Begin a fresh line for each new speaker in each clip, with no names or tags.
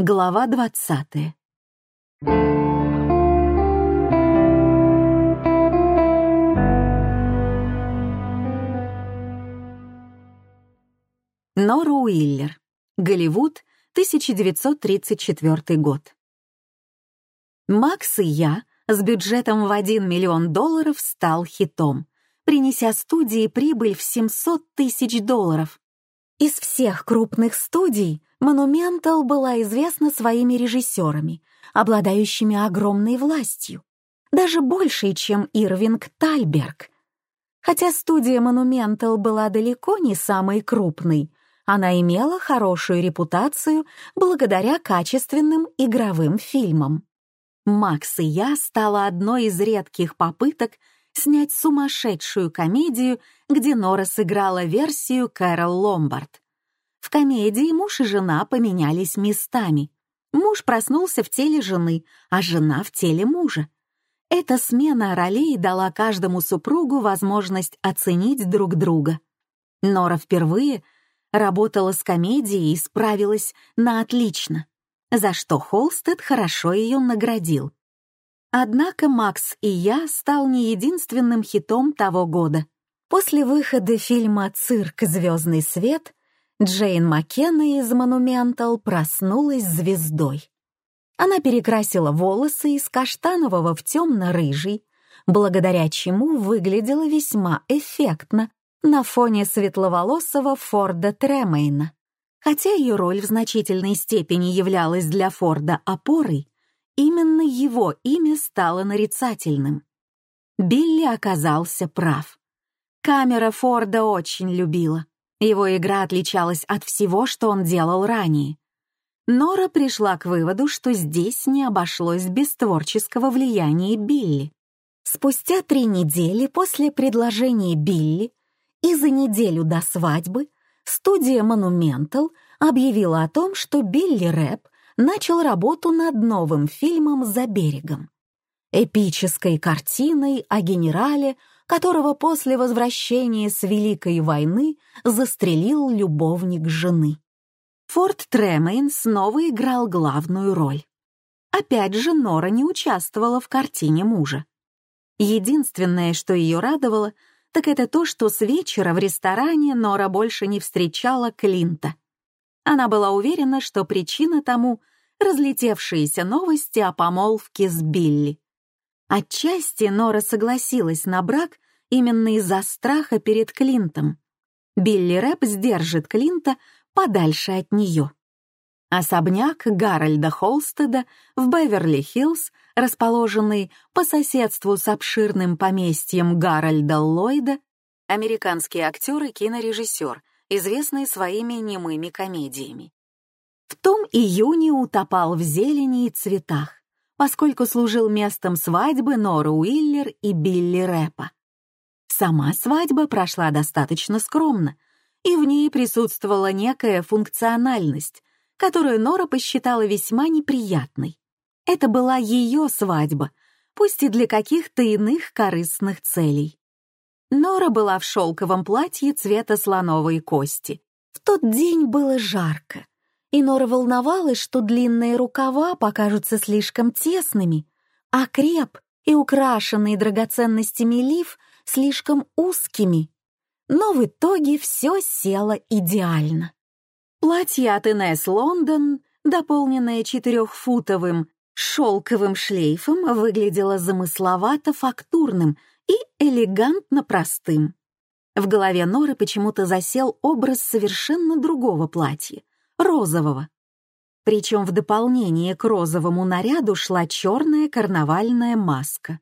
Глава двадцатая. Нора Уиллер. Голливуд, 1934 год. «Макс и я» с бюджетом в 1 миллион долларов стал хитом, принеся студии прибыль в 700 тысяч долларов. Из всех крупных студий Монументал была известна своими режиссерами, обладающими огромной властью, даже большей, чем Ирвинг Тальберг. Хотя студия Монументал была далеко не самой крупной, она имела хорошую репутацию благодаря качественным игровым фильмам. «Макс и я» стала одной из редких попыток снять сумасшедшую комедию, где Нора сыграла версию Кэрол Ломбард. В комедии муж и жена поменялись местами. Муж проснулся в теле жены, а жена в теле мужа. Эта смена ролей дала каждому супругу возможность оценить друг друга. Нора впервые работала с комедией и справилась на отлично, за что Холстед хорошо ее наградил. Однако «Макс и я» стал не единственным хитом того года. После выхода фильма «Цирк. Звездный свет» Джейн Маккенна из «Монументал» проснулась звездой. Она перекрасила волосы из каштанового в темно-рыжий, благодаря чему выглядела весьма эффектно на фоне светловолосого Форда Тремейна. Хотя ее роль в значительной степени являлась для Форда опорой, именно его имя стало нарицательным. Билли оказался прав. Камера Форда очень любила. Его игра отличалась от всего, что он делал ранее. Нора пришла к выводу, что здесь не обошлось без творческого влияния Билли. Спустя три недели после предложения Билли и за неделю до свадьбы студия Monumental объявила о том, что Билли Рэп начал работу над новым фильмом «За берегом». Эпической картиной о генерале, которого после возвращения с Великой войны застрелил любовник жены. Форд Тремейн снова играл главную роль. Опять же, Нора не участвовала в картине мужа. Единственное, что ее радовало, так это то, что с вечера в ресторане Нора больше не встречала Клинта. Она была уверена, что причина тому — разлетевшиеся новости о помолвке с Билли. Отчасти Нора согласилась на брак именно из-за страха перед Клинтом. Билли Рэп сдержит Клинта подальше от нее. Особняк Гарольда Холстеда в Беверли-Хиллз, расположенный по соседству с обширным поместьем Гарольда Ллойда, американский актер и кинорежиссер, известный своими немыми комедиями. В том июне утопал в зелени и цветах поскольку служил местом свадьбы Норы Уиллер и Билли Рэпа. Сама свадьба прошла достаточно скромно, и в ней присутствовала некая функциональность, которую Нора посчитала весьма неприятной. Это была ее свадьба, пусть и для каких-то иных корыстных целей. Нора была в шелковом платье цвета слоновой кости. В тот день было жарко, и Нора волновалась, что длинные рукава покажутся слишком тесными, а креп и украшенный драгоценностями лиф слишком узкими. Но в итоге все село идеально. Платье от Инесс Лондон, дополненное четырехфутовым шелковым шлейфом, выглядело замысловато-фактурным и элегантно простым. В голове Норы почему-то засел образ совершенно другого платья, розового. Причем в дополнение к розовому наряду шла черная карнавальная маска.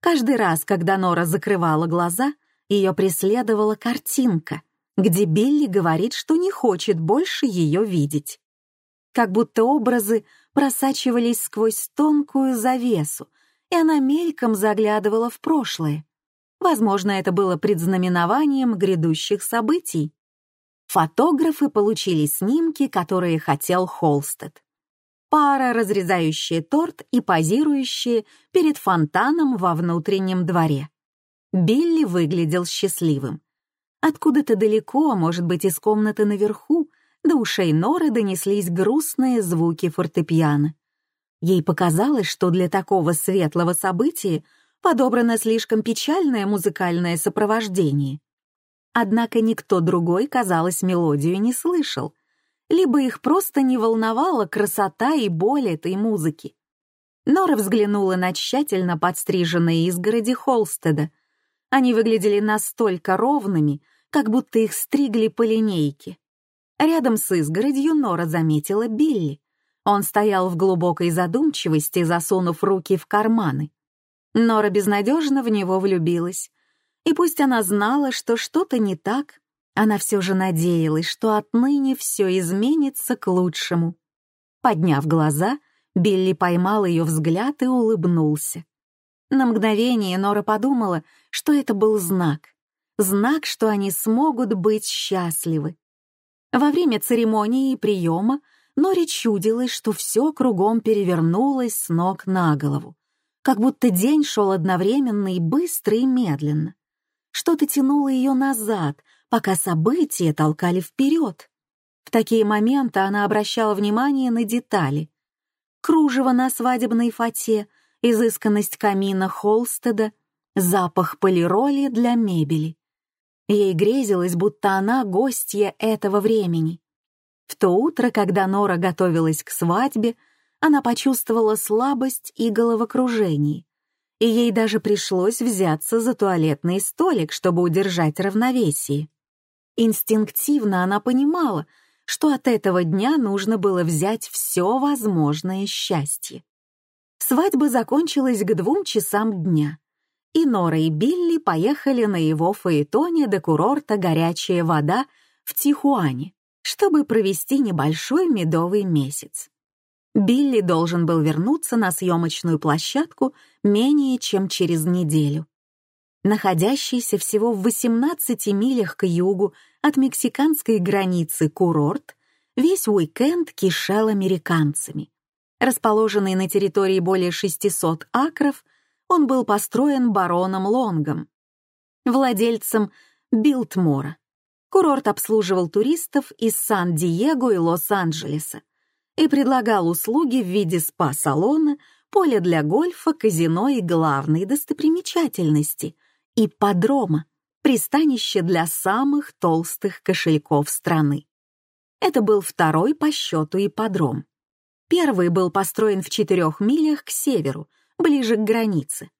Каждый раз, когда Нора закрывала глаза, ее преследовала картинка, где Билли говорит, что не хочет больше ее видеть. Как будто образы просачивались сквозь тонкую завесу, и она мельком заглядывала в прошлое. Возможно, это было предзнаменованием грядущих событий. Фотографы получили снимки, которые хотел Холстед. Пара, разрезающая торт и позирующая перед фонтаном во внутреннем дворе. Билли выглядел счастливым. Откуда-то далеко, может быть, из комнаты наверху, до ушей Норы донеслись грустные звуки фортепиано. Ей показалось, что для такого светлого события подобрано слишком печальное музыкальное сопровождение. Однако никто другой, казалось, мелодию не слышал, либо их просто не волновала красота и боль этой музыки. Нора взглянула на тщательно подстриженные изгороди Холстеда. Они выглядели настолько ровными, как будто их стригли по линейке. Рядом с изгородью Нора заметила Билли. Он стоял в глубокой задумчивости, засунув руки в карманы. Нора безнадежно в него влюбилась. И пусть она знала, что что-то не так, она все же надеялась, что отныне все изменится к лучшему. Подняв глаза, Билли поймал ее взгляд и улыбнулся. На мгновение Нора подумала, что это был знак. Знак, что они смогут быть счастливы. Во время церемонии и приема Норе чудилось, что все кругом перевернулось с ног на голову, как будто день шел одновременно и быстро, и медленно. Что-то тянуло ее назад, пока события толкали вперед. В такие моменты она обращала внимание на детали. Кружево на свадебной фате, изысканность камина Холстеда, запах полироли для мебели. Ей грезилось, будто она гостья этого времени. В то утро, когда Нора готовилась к свадьбе, она почувствовала слабость и головокружение, и ей даже пришлось взяться за туалетный столик, чтобы удержать равновесие. Инстинктивно она понимала, что от этого дня нужно было взять все возможное счастье. Свадьба закончилась к двум часам дня, и Нора и Билли поехали на его фаэтоне до курорта «Горячая вода» в Тихуане, чтобы провести небольшой медовый месяц. Билли должен был вернуться на съемочную площадку менее чем через неделю. Находящийся всего в 18 милях к югу от мексиканской границы курорт весь уикенд кишел американцами. Расположенный на территории более 600 акров — он был построен бароном Лонгом, владельцем Билтмора. Курорт обслуживал туристов из Сан-Диего и Лос-Анджелеса и предлагал услуги в виде спа-салона, поля для гольфа, казино и главной достопримечательности — ипподрома, пристанище для самых толстых кошельков страны. Это был второй по счету ипподром. Первый был построен в четырех милях к северу, ближе к границе.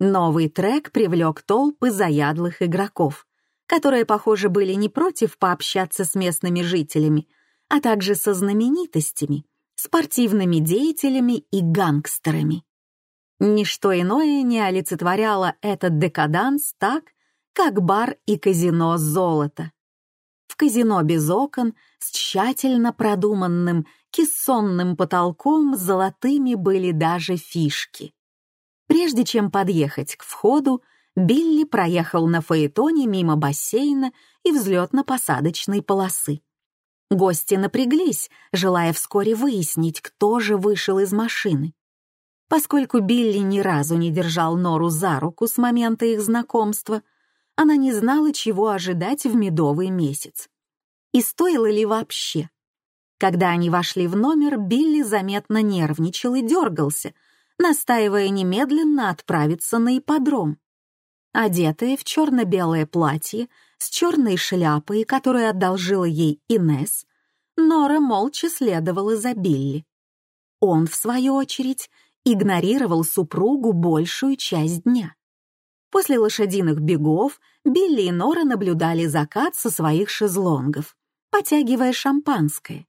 Новый трек привлек толпы заядлых игроков, которые, похоже, были не против пообщаться с местными жителями, а также со знаменитостями, спортивными деятелями и гангстерами. Ничто иное не олицетворяло этот декаданс так, как бар и казино золота. В казино без окон с тщательно продуманным кессонным потолком золотыми были даже фишки. Прежде чем подъехать к входу, Билли проехал на фаэтоне мимо бассейна и взлетно-посадочной полосы. Гости напряглись, желая вскоре выяснить, кто же вышел из машины. Поскольку Билли ни разу не держал Нору за руку с момента их знакомства, она не знала, чего ожидать в медовый месяц. И стоило ли вообще? Когда они вошли в номер, Билли заметно нервничал и дергался, настаивая немедленно отправиться на ипподром. Одетая в черно-белое платье с черной шляпой, которую одолжила ей Инес, Нора молча следовала за Билли. Он, в свою очередь, игнорировал супругу большую часть дня. После лошадиных бегов Билли и Нора наблюдали закат со своих шезлонгов, потягивая шампанское.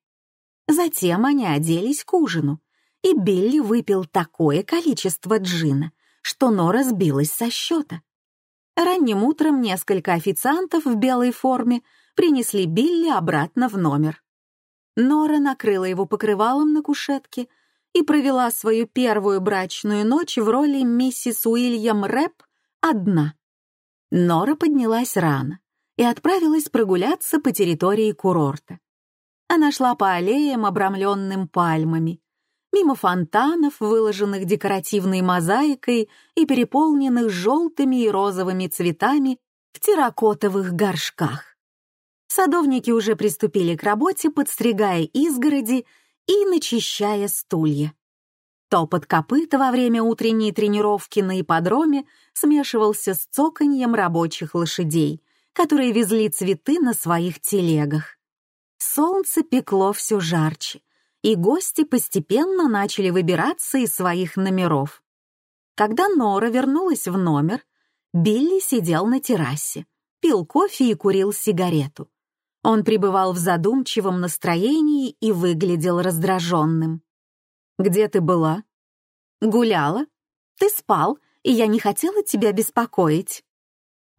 Затем они оделись к ужину, и Билли выпил такое количество джина, что Нора сбилась со счета. Ранним утром несколько официантов в белой форме принесли Билли обратно в номер. Нора накрыла его покрывалом на кушетке и провела свою первую брачную ночь в роли миссис Уильям Рэп одна. Нора поднялась рано и отправилась прогуляться по территории курорта. Она шла по аллеям, обрамленным пальмами, мимо фонтанов, выложенных декоративной мозаикой и переполненных желтыми и розовыми цветами в терракотовых горшках. Садовники уже приступили к работе, подстригая изгороди и начищая стулья. Топот копыт во время утренней тренировки на ипподроме смешивался с цоканьем рабочих лошадей, которые везли цветы на своих телегах. Солнце пекло все жарче, и гости постепенно начали выбираться из своих номеров. Когда Нора вернулась в номер, Билли сидел на террасе, пил кофе и курил сигарету. Он пребывал в задумчивом настроении и выглядел раздраженным. «Где ты была?» «Гуляла. Ты спал, и я не хотела тебя беспокоить».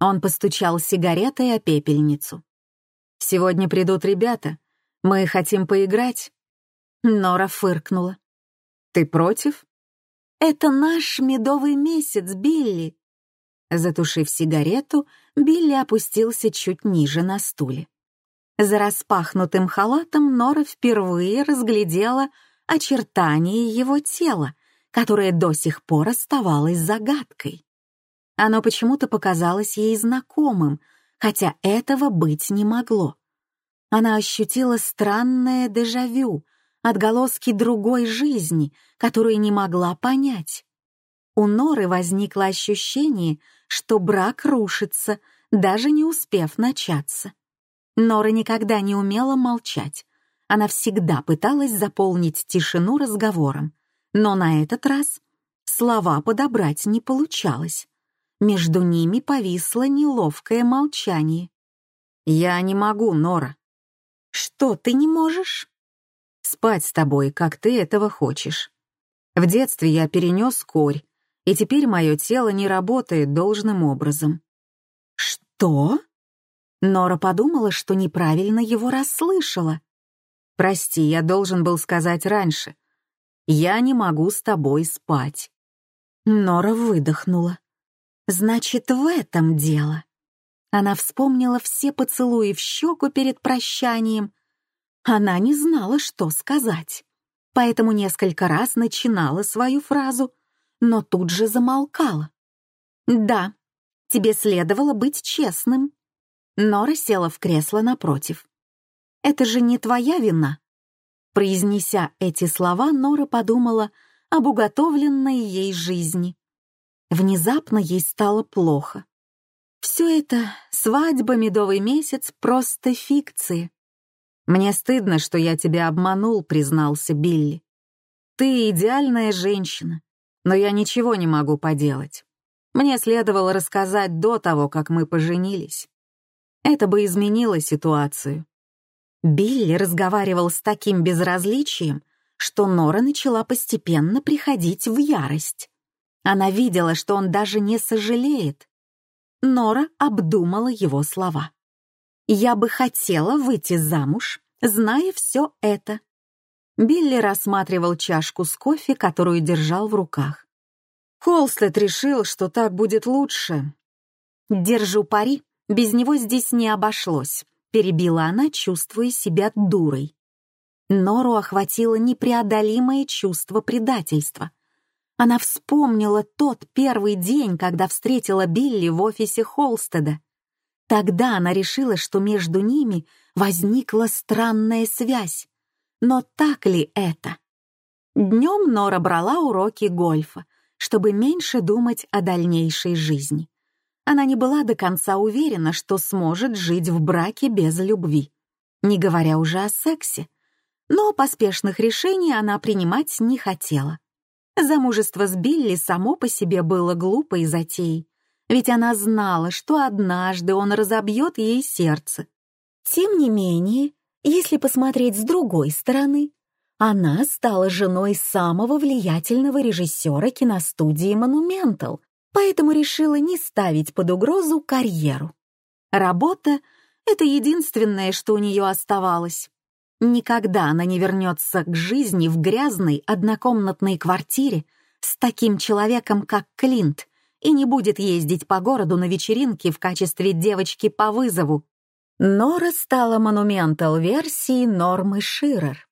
Он постучал сигаретой о пепельницу. «Сегодня придут ребята. Мы хотим поиграть». Нора фыркнула. «Ты против?» «Это наш медовый месяц, Билли». Затушив сигарету, Билли опустился чуть ниже на стуле. За распахнутым халатом Нора впервые разглядела очертания его тела, которое до сих пор оставалось загадкой. Оно почему-то показалось ей знакомым, хотя этого быть не могло. Она ощутила странное дежавю, отголоски другой жизни, которую не могла понять. У Норы возникло ощущение, что брак рушится, даже не успев начаться. Нора никогда не умела молчать. Она всегда пыталась заполнить тишину разговором, но на этот раз слова подобрать не получалось. Между ними повисло неловкое молчание. «Я не могу, Нора». «Что ты не можешь?» «Спать с тобой, как ты этого хочешь. В детстве я перенес корь, и теперь мое тело не работает должным образом». «Что?» Нора подумала, что неправильно его расслышала. Прости, я должен был сказать раньше. Я не могу с тобой спать. Нора выдохнула. Значит, в этом дело. Она вспомнила все поцелуи в щеку перед прощанием. Она не знала, что сказать, поэтому несколько раз начинала свою фразу, но тут же замолкала. «Да, тебе следовало быть честным». Нора села в кресло напротив. Это же не твоя вина». Произнеся эти слова, Нора подумала об уготовленной ей жизни. Внезапно ей стало плохо. Все это, свадьба, медовый месяц, просто фикции. «Мне стыдно, что я тебя обманул», — признался Билли. «Ты идеальная женщина, но я ничего не могу поделать. Мне следовало рассказать до того, как мы поженились. Это бы изменило ситуацию. Билли разговаривал с таким безразличием, что Нора начала постепенно приходить в ярость. Она видела, что он даже не сожалеет. Нора обдумала его слова. «Я бы хотела выйти замуж, зная все это». Билли рассматривал чашку с кофе, которую держал в руках. Холстед решил, что так будет лучше. «Держу пари, без него здесь не обошлось», — перебила она, чувствуя себя дурой. Нору охватило непреодолимое чувство предательства. Она вспомнила тот первый день, когда встретила Билли в офисе Холстеда. Тогда она решила, что между ними возникла странная связь. Но так ли это? Днем Нора брала уроки гольфа, чтобы меньше думать о дальнейшей жизни она не была до конца уверена, что сможет жить в браке без любви, не говоря уже о сексе. Но поспешных решений она принимать не хотела. Замужество с Билли само по себе было глупой затеей, ведь она знала, что однажды он разобьет ей сердце. Тем не менее, если посмотреть с другой стороны, она стала женой самого влиятельного режиссера киностудии «Монументал», поэтому решила не ставить под угрозу карьеру. Работа — это единственное, что у нее оставалось. Никогда она не вернется к жизни в грязной однокомнатной квартире с таким человеком, как Клинт, и не будет ездить по городу на вечеринки в качестве девочки по вызову. Нора стала монументал-версией Нормы Ширер.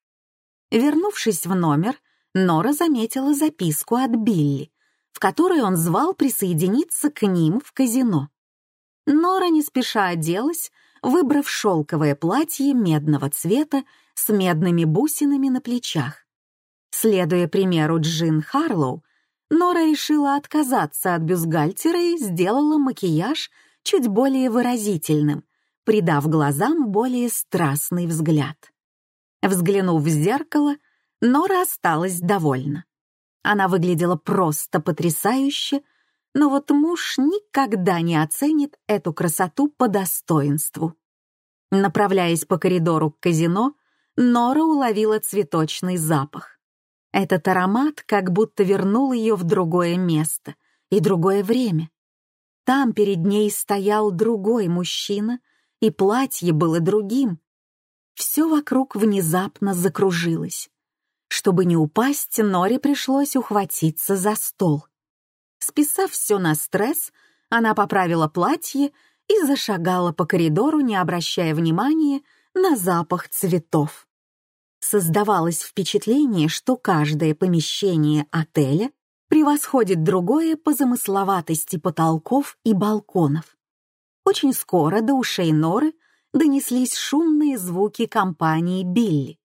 Вернувшись в номер, Нора заметила записку от Билли, в которой он звал присоединиться к ним в казино. Нора не спеша оделась, выбрав шелковое платье медного цвета с медными бусинами на плечах. Следуя примеру Джин Харлоу, Нора решила отказаться от бюстгальтера и сделала макияж чуть более выразительным, придав глазам более страстный взгляд. Взглянув в зеркало, Нора осталась довольна. Она выглядела просто потрясающе, но вот муж никогда не оценит эту красоту по достоинству. Направляясь по коридору к казино, Нора уловила цветочный запах. Этот аромат как будто вернул ее в другое место и другое время. Там перед ней стоял другой мужчина, и платье было другим. Все вокруг внезапно закружилось. Чтобы не упасть, Норе пришлось ухватиться за стол. Списав все на стресс, она поправила платье и зашагала по коридору, не обращая внимания на запах цветов. Создавалось впечатление, что каждое помещение отеля превосходит другое по замысловатости потолков и балконов. Очень скоро до ушей Норы донеслись шумные звуки компании Билли.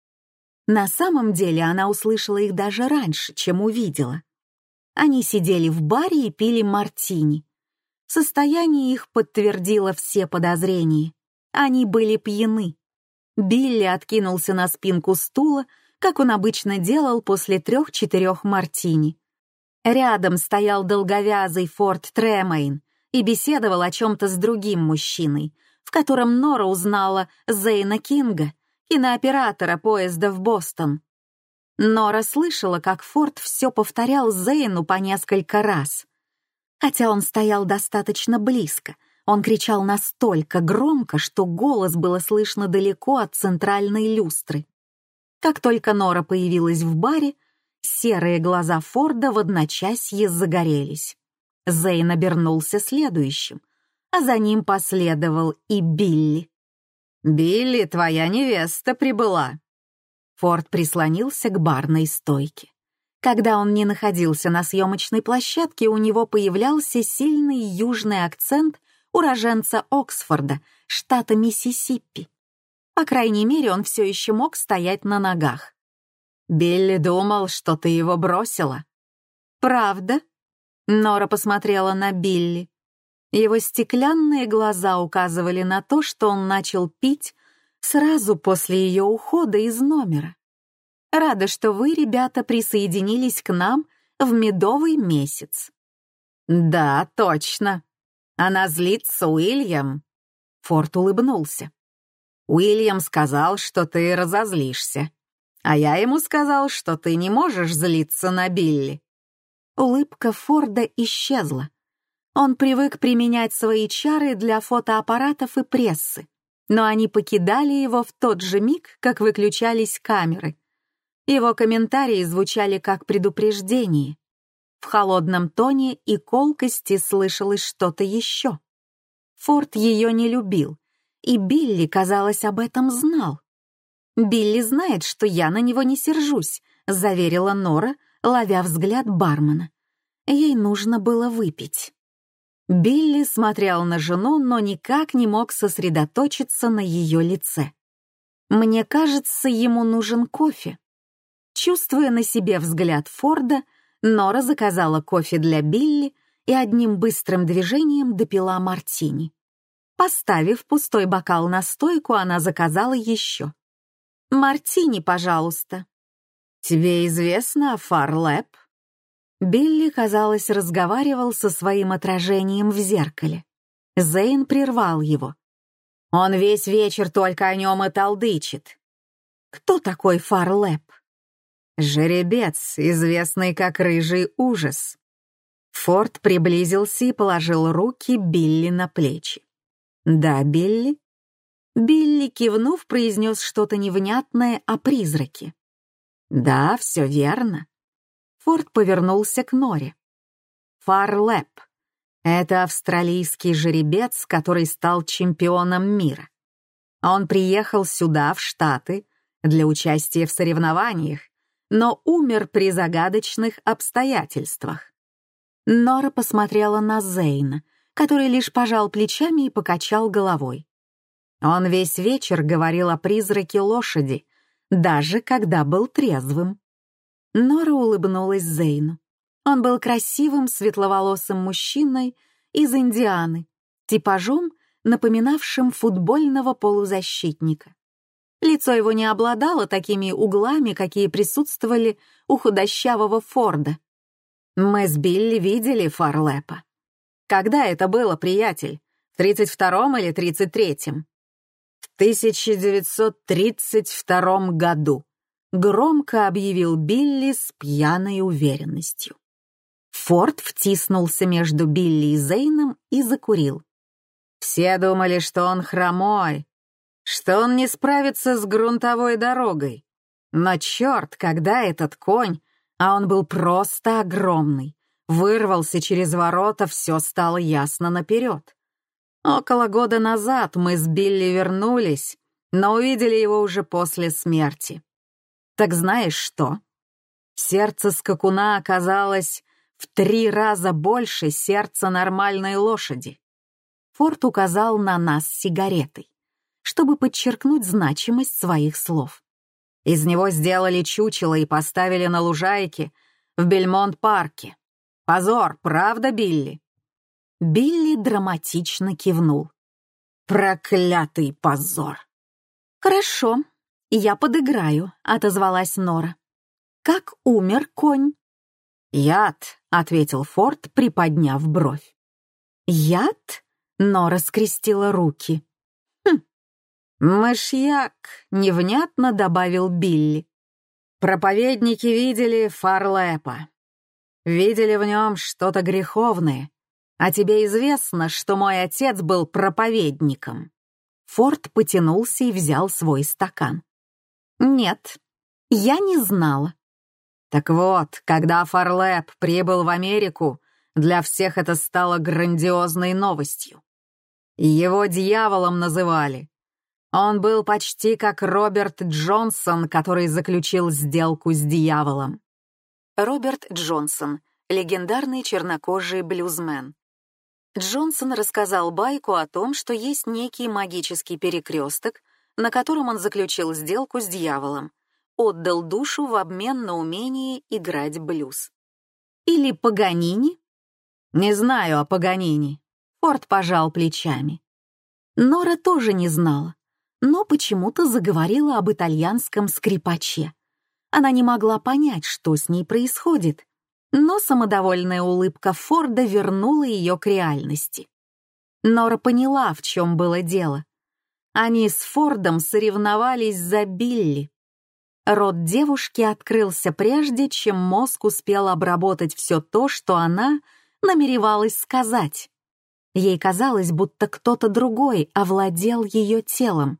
На самом деле она услышала их даже раньше, чем увидела. Они сидели в баре и пили мартини. Состояние их подтвердило все подозрения. Они были пьяны. Билли откинулся на спинку стула, как он обычно делал после трех-четырех мартини. Рядом стоял долговязый Форд Тремейн и беседовал о чем-то с другим мужчиной, в котором Нора узнала Зейна Кинга, кинооператора поезда в Бостон. Нора слышала, как Форд все повторял Зейну по несколько раз. Хотя он стоял достаточно близко, он кричал настолько громко, что голос было слышно далеко от центральной люстры. Как только Нора появилась в баре, серые глаза Форда в одночасье загорелись. Зейн обернулся следующим, а за ним последовал и Билли. «Билли, твоя невеста прибыла». Форд прислонился к барной стойке. Когда он не находился на съемочной площадке, у него появлялся сильный южный акцент уроженца Оксфорда, штата Миссисипи. По крайней мере, он все еще мог стоять на ногах. «Билли думал, что ты его бросила». «Правда?» Нора посмотрела на Билли. Его стеклянные глаза указывали на то, что он начал пить сразу после ее ухода из номера. Рада, что вы, ребята, присоединились к нам в медовый месяц. Да, точно. Она злится, Уильям. Форд улыбнулся. Уильям сказал, что ты разозлишься. А я ему сказал, что ты не можешь злиться на Билли. Улыбка Форда исчезла. Он привык применять свои чары для фотоаппаратов и прессы, но они покидали его в тот же миг, как выключались камеры. Его комментарии звучали как предупреждение. В холодном тоне и колкости слышалось что-то еще. Форд ее не любил, и Билли, казалось, об этом знал. «Билли знает, что я на него не сержусь», — заверила Нора, ловя взгляд бармена. Ей нужно было выпить. Билли смотрел на жену, но никак не мог сосредоточиться на ее лице. Мне кажется, ему нужен кофе. Чувствуя на себе взгляд Форда, Нора заказала кофе для Билли и одним быстрым движением допила мартини. Поставив пустой бокал на стойку, она заказала еще. «Мартини, пожалуйста». «Тебе известно о Фарлэп?» Билли, казалось, разговаривал со своим отражением в зеркале. Зейн прервал его. Он весь вечер только о нем и толдычит. Кто такой Фарлэп? Жеребец, известный как Рыжий Ужас. Форд приблизился и положил руки Билли на плечи. «Да, Билли?» Билли, кивнув, произнес что-то невнятное о призраке. «Да, все верно. Форд повернулся к Норе. Фарлэп — это австралийский жеребец, который стал чемпионом мира. Он приехал сюда, в Штаты, для участия в соревнованиях, но умер при загадочных обстоятельствах. Нора посмотрела на Зейна, который лишь пожал плечами и покачал головой. Он весь вечер говорил о призраке лошади, даже когда был трезвым. Нора улыбнулась Зейну. Он был красивым, светловолосым мужчиной из Индианы, типажом, напоминавшим футбольного полузащитника. Лицо его не обладало такими углами, какие присутствовали у худощавого Форда. Мы с Билли видели Фарлепа. Когда это было, приятель? В 32-м или 33-м? В 1932 году, громко объявил Билли с пьяной уверенностью. Форд втиснулся между Билли и Зейном и закурил. Все думали, что он хромой, что он не справится с грунтовой дорогой. Но черт, когда этот конь, а он был просто огромный, вырвался через ворота, все стало ясно наперед. Около года назад мы с Билли вернулись, но увидели его уже после смерти. Так знаешь что? Сердце скакуна оказалось в три раза больше сердца нормальной лошади. Форд указал на нас сигаретой, чтобы подчеркнуть значимость своих слов. Из него сделали чучело и поставили на лужайке в Бельмонт-парке. Позор, правда, Билли? Билли драматично кивнул. Проклятый позор. Хорошо, я подыграю, отозвалась Нора. Как умер конь? Яд, ответил Форд, приподняв бровь. Яд? Нора скрестила руки. Мышьяк, невнятно добавил Билли. Проповедники видели Фарлепа. Видели в нем что-то греховное. А тебе известно, что мой отец был проповедником?» Форд потянулся и взял свой стакан. «Нет, я не знала». Так вот, когда Фарлеп прибыл в Америку, для всех это стало грандиозной новостью. Его дьяволом называли. Он был почти как Роберт Джонсон, который заключил сделку с дьяволом. Роберт Джонсон, легендарный чернокожий блюзмен. Джонсон рассказал байку о том, что есть некий магический перекресток, на котором он заключил сделку с дьяволом, отдал душу в обмен на умение играть блюз. Или Паганини? Не знаю о Паганини. Форд пожал плечами. Нора тоже не знала, но почему-то заговорила об итальянском скрипаче. Она не могла понять, что с ней происходит, но самодовольная улыбка Форда вернула ее к реальности. Нора поняла, в чем было дело. Они с Фордом соревновались за Билли. Рот девушки открылся прежде, чем мозг успел обработать все то, что она намеревалась сказать. Ей казалось, будто кто-то другой овладел ее телом.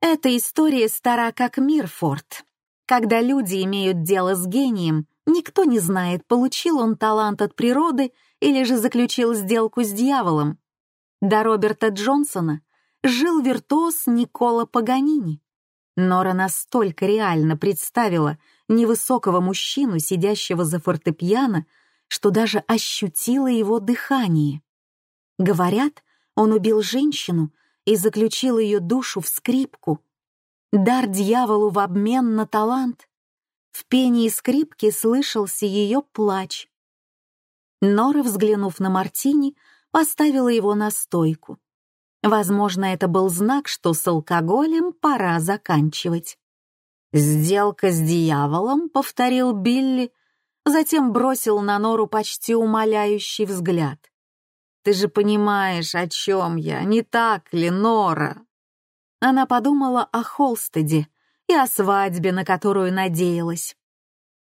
Эта история стара как мир, Форд. Когда люди имеют дело с гением, никто не знает, получил он талант от природы или же заключил сделку с дьяволом. До Роберта Джонсона жил виртуоз Никола Паганини. Нора настолько реально представила невысокого мужчину, сидящего за фортепиано, что даже ощутила его дыхание. Говорят, он убил женщину и заключил ее душу в скрипку, Дар дьяволу в обмен на талант. В пении скрипки слышался ее плач. Нора, взглянув на Мартини, поставила его на стойку. Возможно, это был знак, что с алкоголем пора заканчивать. «Сделка с дьяволом», — повторил Билли, затем бросил на Нору почти умоляющий взгляд. «Ты же понимаешь, о чем я, не так ли, Нора?» Она подумала о Холстеде и о свадьбе, на которую надеялась.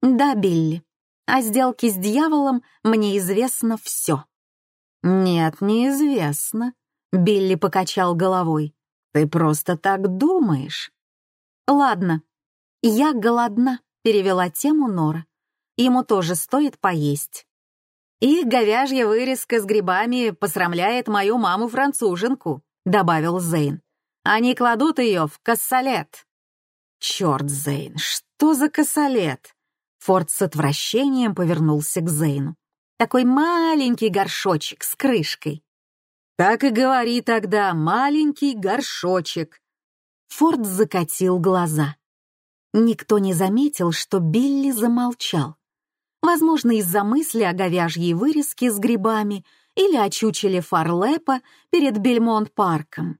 «Да, Билли, о сделке с дьяволом мне известно все». «Нет, неизвестно», — Билли покачал головой. «Ты просто так думаешь». «Ладно, я голодна», — перевела тему Нора. «Ему тоже стоит поесть». «И говяжья вырезка с грибами посрамляет мою маму-француженку», — добавил Зейн. Они кладут ее в кассалет. Черт, Зейн, что за кассалет? Форд с отвращением повернулся к Зейну. Такой маленький горшочек с крышкой.
Так и говори тогда, маленький горшочек.
Форд закатил глаза. Никто не заметил, что Билли замолчал. Возможно, из-за мысли о говяжьей вырезке с грибами или о чучеле Фарлепа перед Бельмонт-парком.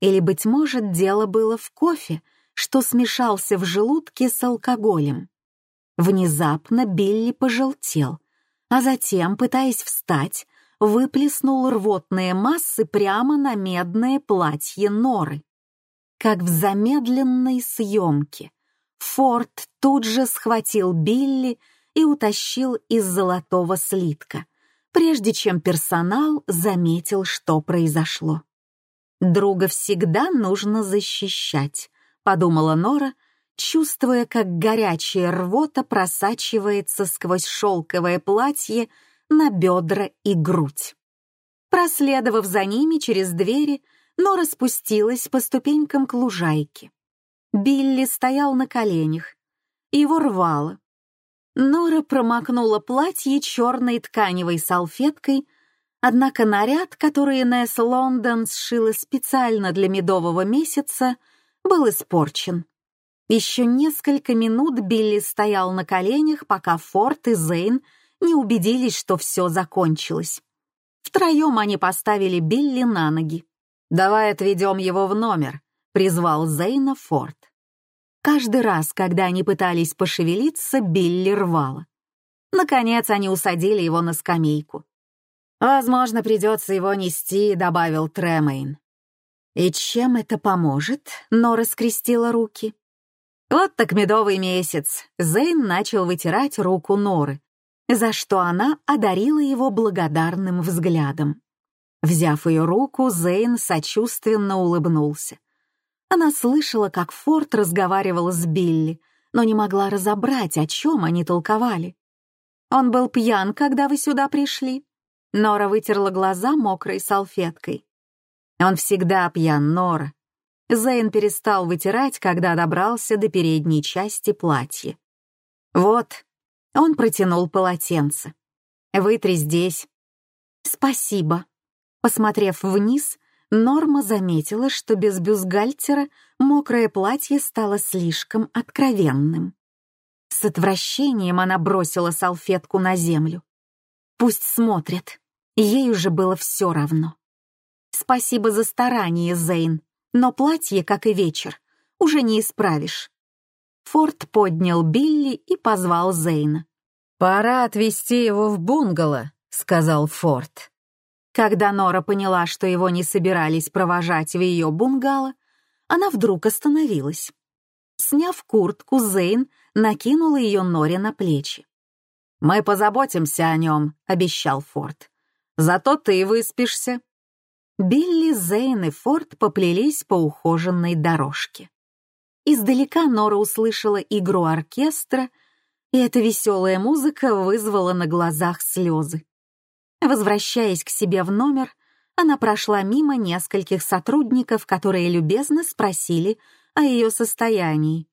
Или, быть может, дело было в кофе, что смешался в желудке с алкоголем. Внезапно Билли пожелтел, а затем, пытаясь встать, выплеснул рвотные массы прямо на медное платье Норы. Как в замедленной съемке, Форд тут же схватил Билли и утащил из золотого слитка, прежде чем персонал заметил, что произошло. «Друга всегда нужно защищать», — подумала Нора, чувствуя, как горячая рвота просачивается сквозь шелковое платье на бедра и грудь. Проследовав за ними через двери, Нора спустилась по ступенькам к лужайке. Билли стоял на коленях. Его рвало. Нора промокнула платье черной тканевой салфеткой, однако наряд, который Несс Лондон сшила специально для медового месяца, был испорчен. Еще несколько минут Билли стоял на коленях, пока Форд и Зейн не убедились, что все закончилось. Втроем они поставили Билли на ноги. «Давай отведем его в номер», — призвал Зейна Форд. Каждый раз, когда они пытались пошевелиться, Билли рвало. Наконец они усадили его на скамейку. «Возможно, придется его нести», — добавил Тремейн. «И чем это поможет?» — Нора скрестила руки. Вот так медовый месяц. Зейн начал вытирать руку Норы, за что она одарила его благодарным взглядом. Взяв ее руку, Зейн сочувственно улыбнулся. Она слышала, как Форд разговаривал с Билли, но не могла разобрать, о чем они толковали. «Он был пьян, когда вы сюда пришли?» Нора вытерла глаза мокрой салфеткой. «Он всегда пьян, Нора. Зейн перестал вытирать, когда добрался до передней части платья. «Вот», — он протянул полотенце. «Вытри здесь». «Спасибо». Посмотрев вниз, Норма заметила, что без бюстгальтера мокрое платье стало слишком откровенным. С отвращением она бросила салфетку на землю. Пусть смотрят, ей уже было все равно. «Спасибо за старание, Зейн», но платье, как и вечер, уже не исправишь. Форд поднял Билли и позвал Зейна.
«Пора отвезти его в бунгало», — сказал Форд.
Когда Нора поняла, что его не собирались провожать в ее бунгало, она вдруг остановилась. Сняв куртку, Зейн накинул ее Норе на плечи. «Мы позаботимся о нем», — обещал Форд. «Зато ты выспишься». Билли, Зейн и Форд поплелись по ухоженной дорожке. Издалека Нора услышала игру оркестра, и эта веселая музыка вызвала на глазах слезы. Возвращаясь к себе в номер, она прошла мимо нескольких сотрудников, которые любезно спросили о ее состоянии.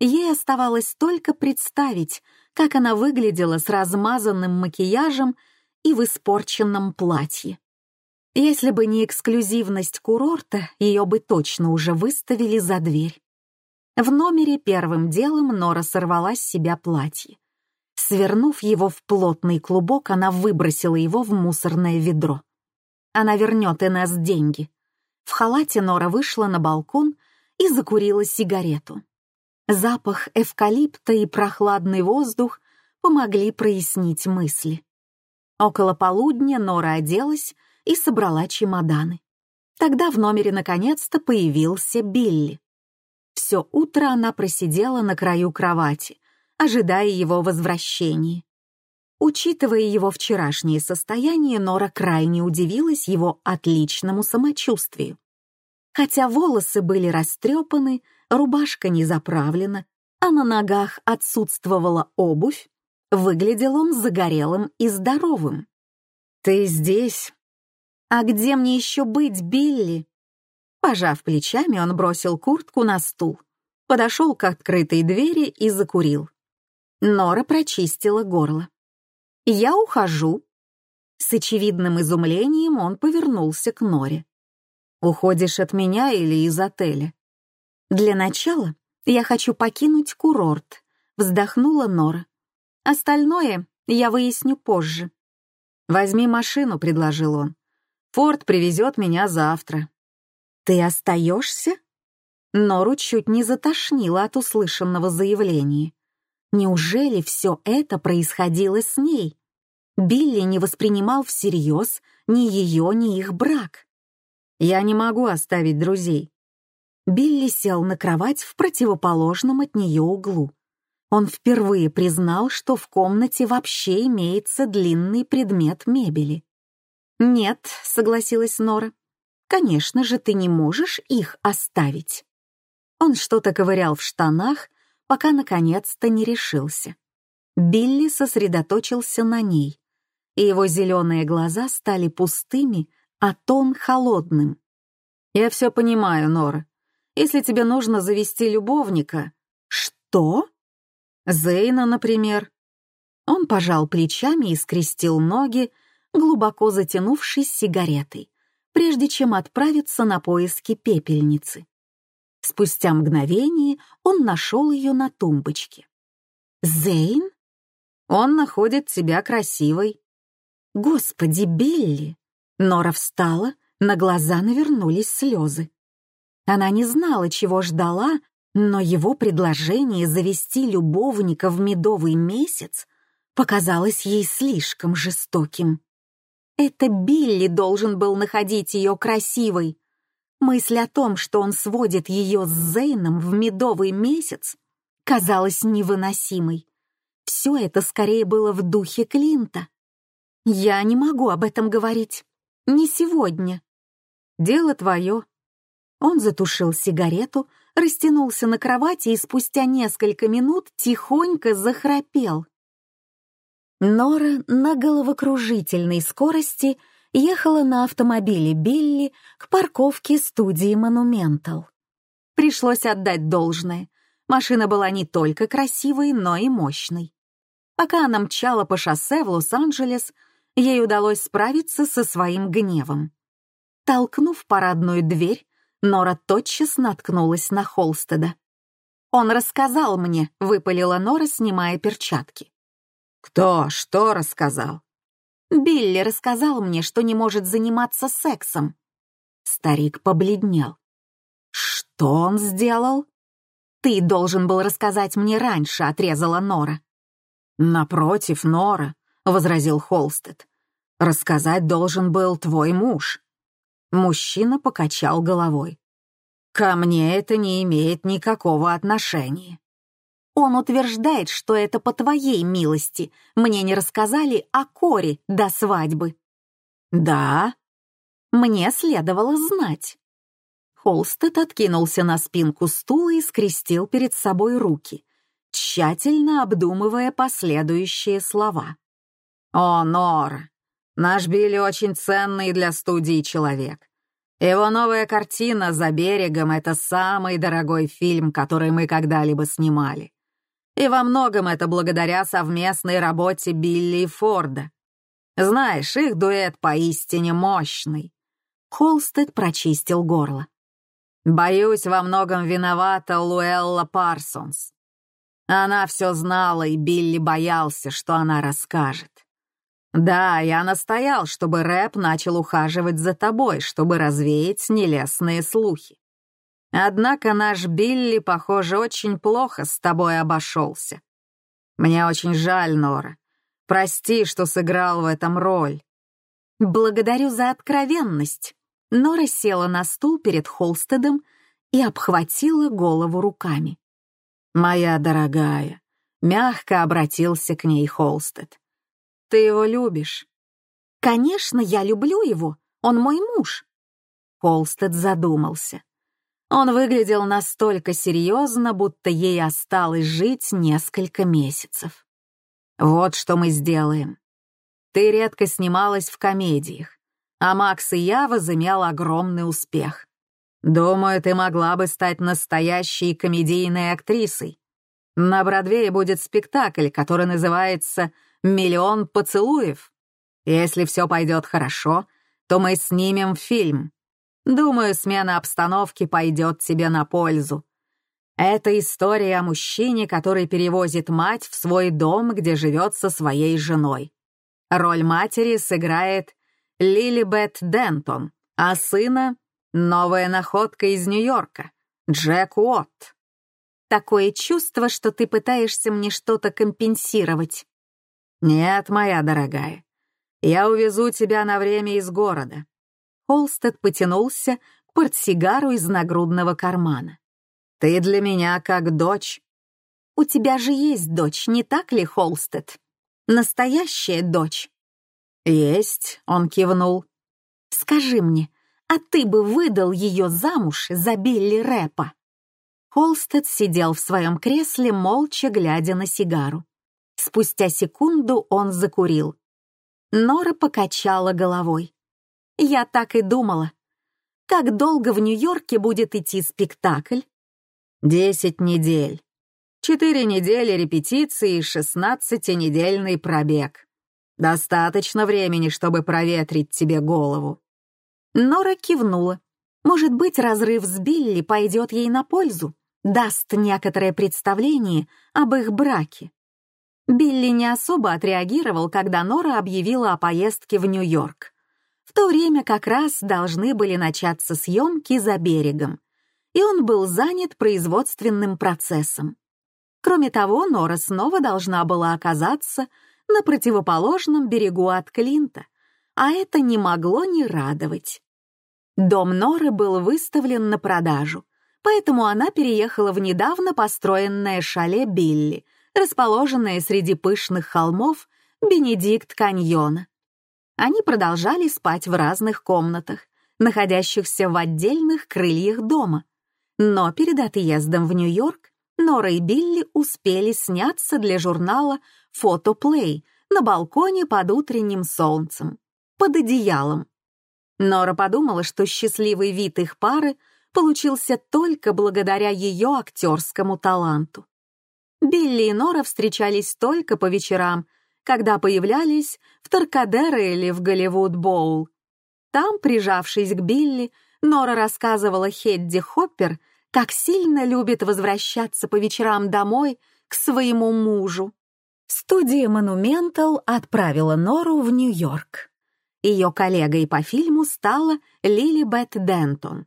Ей оставалось только представить, как она выглядела с размазанным макияжем и в испорченном платье. Если бы не эксклюзивность курорта, ее бы точно уже выставили за дверь. В номере первым делом Нора сорвала с себя платье. Свернув его в плотный клубок, она выбросила его в мусорное ведро. Она вернет Инесс деньги. В халате Нора вышла на балкон и закурила сигарету. Запах эвкалипта и прохладный воздух помогли прояснить мысли. Около полудня Нора оделась и собрала чемоданы. Тогда в номере наконец-то появился Билли. Все утро она просидела на краю кровати, ожидая его возвращения. Учитывая его вчерашнее состояние, Нора крайне удивилась его отличному самочувствию. Хотя волосы были растрепаны, рубашка не заправлена, а на ногах отсутствовала обувь, выглядел он загорелым и здоровым. «Ты здесь?» «А где мне еще быть, Билли?» Пожав плечами, он бросил куртку на стул, подошел к открытой двери и закурил. Нора прочистила горло. «Я ухожу». С очевидным изумлением он повернулся к Норе. «Уходишь от меня или из отеля?» «Для начала я хочу покинуть курорт», — вздохнула Нора. «Остальное я выясню позже».
«Возьми машину», — предложил он. «Форд привезет меня завтра».
«Ты остаешься?» Нору чуть не затошнило от услышанного заявления. Неужели все это происходило с ней? Билли не воспринимал всерьез ни ее, ни их брак.
«Я не могу оставить друзей».
Билли сел на кровать в противоположном от нее углу. Он впервые признал, что в комнате вообще имеется длинный предмет мебели. «Нет», — согласилась Нора, — «конечно же ты не можешь их оставить». Он что-то ковырял в штанах, пока наконец-то не решился. Билли сосредоточился на ней, и его зеленые глаза стали пустыми, а тон холодным.
«Я все понимаю, Нора. Если тебе нужно завести любовника...»
«Что?»
Зейна, например.
Он пожал плечами и скрестил ноги, глубоко затянувшись сигаретой, прежде чем отправиться на поиски пепельницы. Спустя мгновение он нашел ее на тумбочке. «Зейн?»
«Он находит тебя красивой».
«Господи, Билли!» Нора встала, на глаза навернулись слезы. Она не знала, чего ждала, но его предложение завести любовника в медовый месяц показалось ей слишком жестоким. Это Билли должен был находить ее красивой. Мысль о том, что он сводит ее с Зейном в медовый месяц, казалась невыносимой. Все это скорее было в духе Клинта. «Я не могу об этом говорить. Не сегодня».
«Дело твое».
Он затушил сигарету, растянулся на кровати и спустя несколько минут тихонько захрапел. Нора на головокружительной скорости ехала на автомобиле Билли к парковке студии «Монументал». Пришлось отдать должное. Машина была не только красивой, но и мощной. Пока она мчала по шоссе в Лос-Анджелес, ей удалось справиться со своим гневом. Толкнув парадную дверь, Нора тотчас наткнулась на Холстеда. «Он рассказал мне», — выпалила Нора, снимая перчатки.
«Кто? Что рассказал?»
«Билли рассказал мне, что не может заниматься сексом». Старик побледнел. «Что он сделал?» «Ты должен был рассказать мне раньше», — отрезала Нора.
«Напротив, Нора», — возразил Холстед. «Рассказать должен был твой муж». Мужчина покачал головой. «Ко мне это не имеет никакого отношения».
Он утверждает, что это по твоей милости. Мне не рассказали о Коре до свадьбы.
Да?
Мне следовало знать. Холстед откинулся на спинку стула и скрестил перед собой руки, тщательно обдумывая последующие слова.
«О, Нора, Наш Билли очень ценный для студии человек. Его новая картина «За берегом» — это самый дорогой фильм, который мы когда-либо снимали. И во многом это благодаря совместной работе Билли и Форда. Знаешь, их дуэт поистине мощный.
Холстед прочистил горло.
Боюсь, во многом виновата Луэлла Парсонс. Она все знала, и Билли боялся, что она расскажет. Да, я настоял, чтобы рэп начал ухаживать за тобой, чтобы развеять нелестные слухи. Однако наш Билли, похоже, очень плохо с тобой обошелся. Мне очень жаль, Нора. Прости, что сыграл в этом роль.
Благодарю за откровенность. Нора села на стул перед Холстедом и обхватила голову руками.
«Моя дорогая», — мягко обратился к ней Холстед. Ты его любишь?»
«Конечно, я люблю его. Он мой муж».
Холстед задумался. Он выглядел настолько серьезно, будто ей осталось жить несколько месяцев. «Вот что мы сделаем. Ты редко снималась в комедиях, а Макс и я возымел огромный успех. Думаю, ты могла бы стать настоящей комедийной актрисой. На Бродвее будет спектакль, который называется «Миллион поцелуев». Если все пойдет хорошо, то мы снимем фильм. Думаю, смена обстановки пойдет тебе на пользу. Это история о мужчине, который перевозит мать в свой дом, где живет со своей женой. Роль матери сыграет Лилибет Дентон, а сына — новая находка из Нью-Йорка, Джек Уотт.
Такое чувство, что ты пытаешься мне что-то компенсировать.
Нет, моя дорогая, я увезу тебя на время из города.
Холстед потянулся к портсигару из нагрудного кармана.
Ты для меня как дочь.
У тебя же есть дочь, не так ли, Холстед? Настоящая дочь.
Есть, он кивнул.
Скажи мне, а ты бы выдал ее замуж за Билли Рэпа? Холстед сидел в своем кресле, молча глядя на сигару. Спустя секунду он закурил. Нора покачала головой. «Я так и думала. Как долго в Нью-Йорке будет идти спектакль?»
«Десять недель. Четыре недели репетиции и шестнадцатинедельный пробег. Достаточно времени, чтобы проветрить тебе голову».
Нора кивнула. Может быть, разрыв с Билли пойдет ей на пользу, даст некоторое представление об их браке. Билли не особо отреагировал, когда Нора объявила о поездке в Нью-Йорк. В то время как раз должны были начаться съемки за берегом, и он был занят производственным процессом. Кроме того, Нора снова должна была оказаться на противоположном берегу от Клинта, а это не могло не радовать. Дом Норы был выставлен на продажу, поэтому она переехала в недавно построенное шале Билли — расположенное среди пышных холмов Бенедикт-каньона. Они продолжали спать в разных комнатах, находящихся в отдельных крыльях дома. Но перед отъездом в Нью-Йорк Нора и Билли успели сняться для журнала «Фотоплей» на балконе под утренним солнцем, под одеялом. Нора подумала, что счастливый вид их пары получился только благодаря ее актерскому таланту. Билли и Нора встречались только по вечерам, когда появлялись в Таркадеро или в Голливуд-Боул. Там, прижавшись к Билли, Нора рассказывала Хедди Хоппер, как сильно любит возвращаться по вечерам домой к своему мужу. Студия «Монументал» отправила Нору в Нью-Йорк. Ее коллегой по фильму стала Лили Бет Дентон.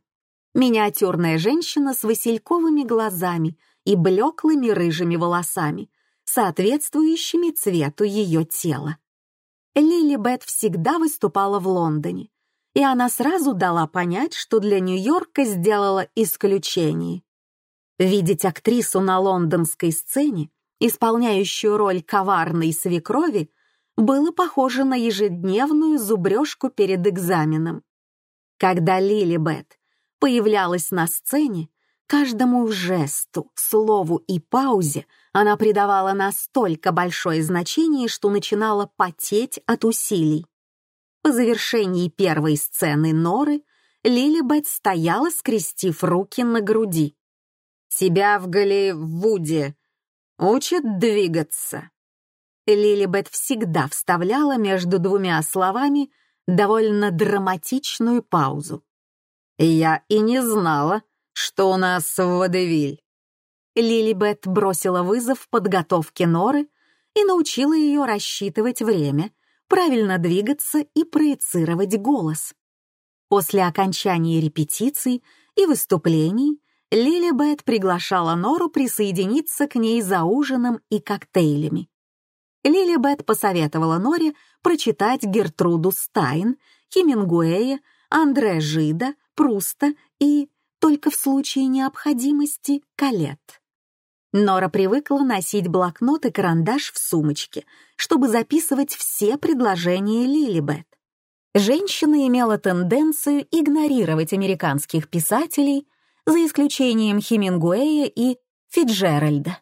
Миниатюрная женщина с васильковыми глазами — и блеклыми рыжими волосами, соответствующими цвету ее тела. Лили Бет всегда выступала в Лондоне, и она сразу дала понять, что для Нью-Йорка сделала исключение. Видеть актрису на лондонской сцене, исполняющую роль коварной свекрови, было похоже на ежедневную зубрежку перед экзаменом. Когда Лили Бет появлялась на сцене, Каждому жесту, слову и паузе она придавала настолько большое значение, что начинала потеть от усилий. По завершении первой сцены Норы Лилибет стояла, скрестив руки на груди. «Тебя в Голливуде учат двигаться». Лилибет всегда вставляла между двумя словами довольно драматичную паузу. «Я и не знала, что у нас в Водевиль?» Лилибет бросила вызов подготовке Норы и научила ее рассчитывать время, правильно двигаться и проецировать голос. После окончания репетиций и выступлений Лилибет приглашала Нору присоединиться к ней за ужином и коктейлями. Лилибет посоветовала Норе прочитать Гертруду Стайн, Хемингуэя, Андре Жида, Пруста и только в случае необходимости калет. Нора привыкла носить блокнот и карандаш в сумочке, чтобы записывать все предложения Лилибет. Женщина имела тенденцию игнорировать американских писателей, за исключением Хемингуэя и Фиджеральда.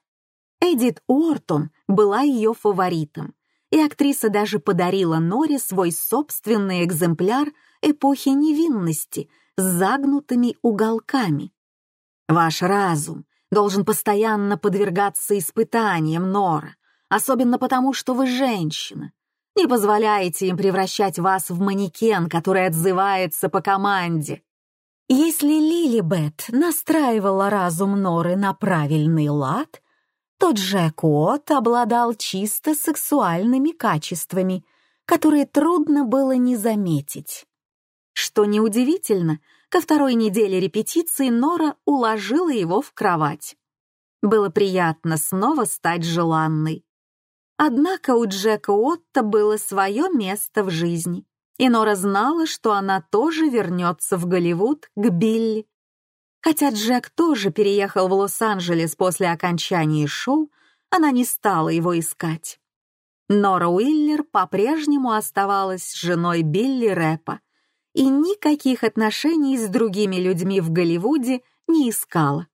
Эдит Уортон была ее фаворитом, и актриса даже подарила Норе свой собственный экземпляр эпохи невинности — с загнутыми уголками. Ваш разум должен постоянно подвергаться испытаниям, Нора, особенно потому, что вы женщина. Не позволяйте им превращать вас в манекен, который отзывается по команде. Если Лилибет настраивала разум Норы на правильный лад, то Джек Уотт обладал чисто сексуальными качествами, которые трудно было не заметить. Что неудивительно, ко второй неделе репетиции Нора уложила его в кровать. Было приятно снова стать желанной. Однако у Джека Отто было свое место в жизни, и Нора знала, что она тоже вернется в Голливуд к Билли. Хотя Джек тоже переехал в Лос-Анджелес после окончания шоу, она не стала его искать. Нора Уиллер по-прежнему оставалась женой Билли Рэпа и никаких отношений с другими людьми в Голливуде не искала.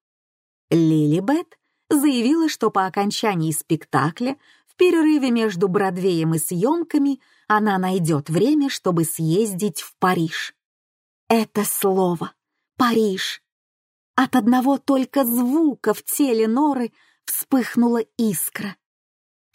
Лили Бет заявила, что по окончании спектакля в перерыве между Бродвеем и съемками она найдет время, чтобы съездить в Париж. Это слово «Париж». От одного только звука в теле Норы вспыхнула искра.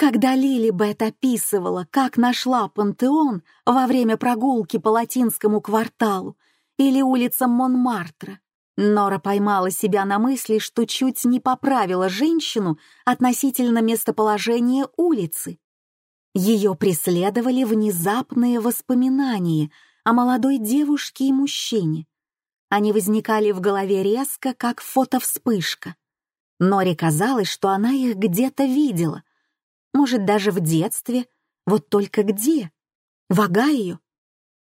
Когда Лили Бет описывала, как нашла пантеон во время прогулки по латинскому кварталу или улицам Монмартра, Нора поймала себя на мысли, что чуть не поправила женщину относительно местоположения улицы. Ее преследовали внезапные воспоминания о молодой девушке и мужчине. Они возникали в голове резко, как фотовспышка. Норе казалось, что она их где-то видела. Может, даже в детстве. Вот только где? В Огайо?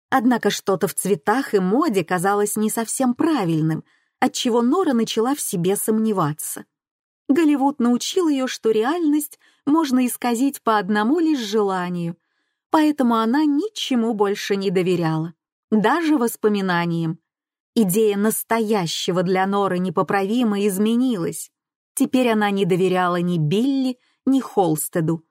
Однако что-то в цветах и моде казалось не совсем правильным — отчего Нора начала в себе сомневаться. Голливуд научил ее, что реальность можно исказить по одному лишь желанию, поэтому она ничему больше не доверяла, даже воспоминаниям. Идея настоящего для Норы непоправимо изменилась. Теперь она не доверяла ни Билли, ни Холстеду.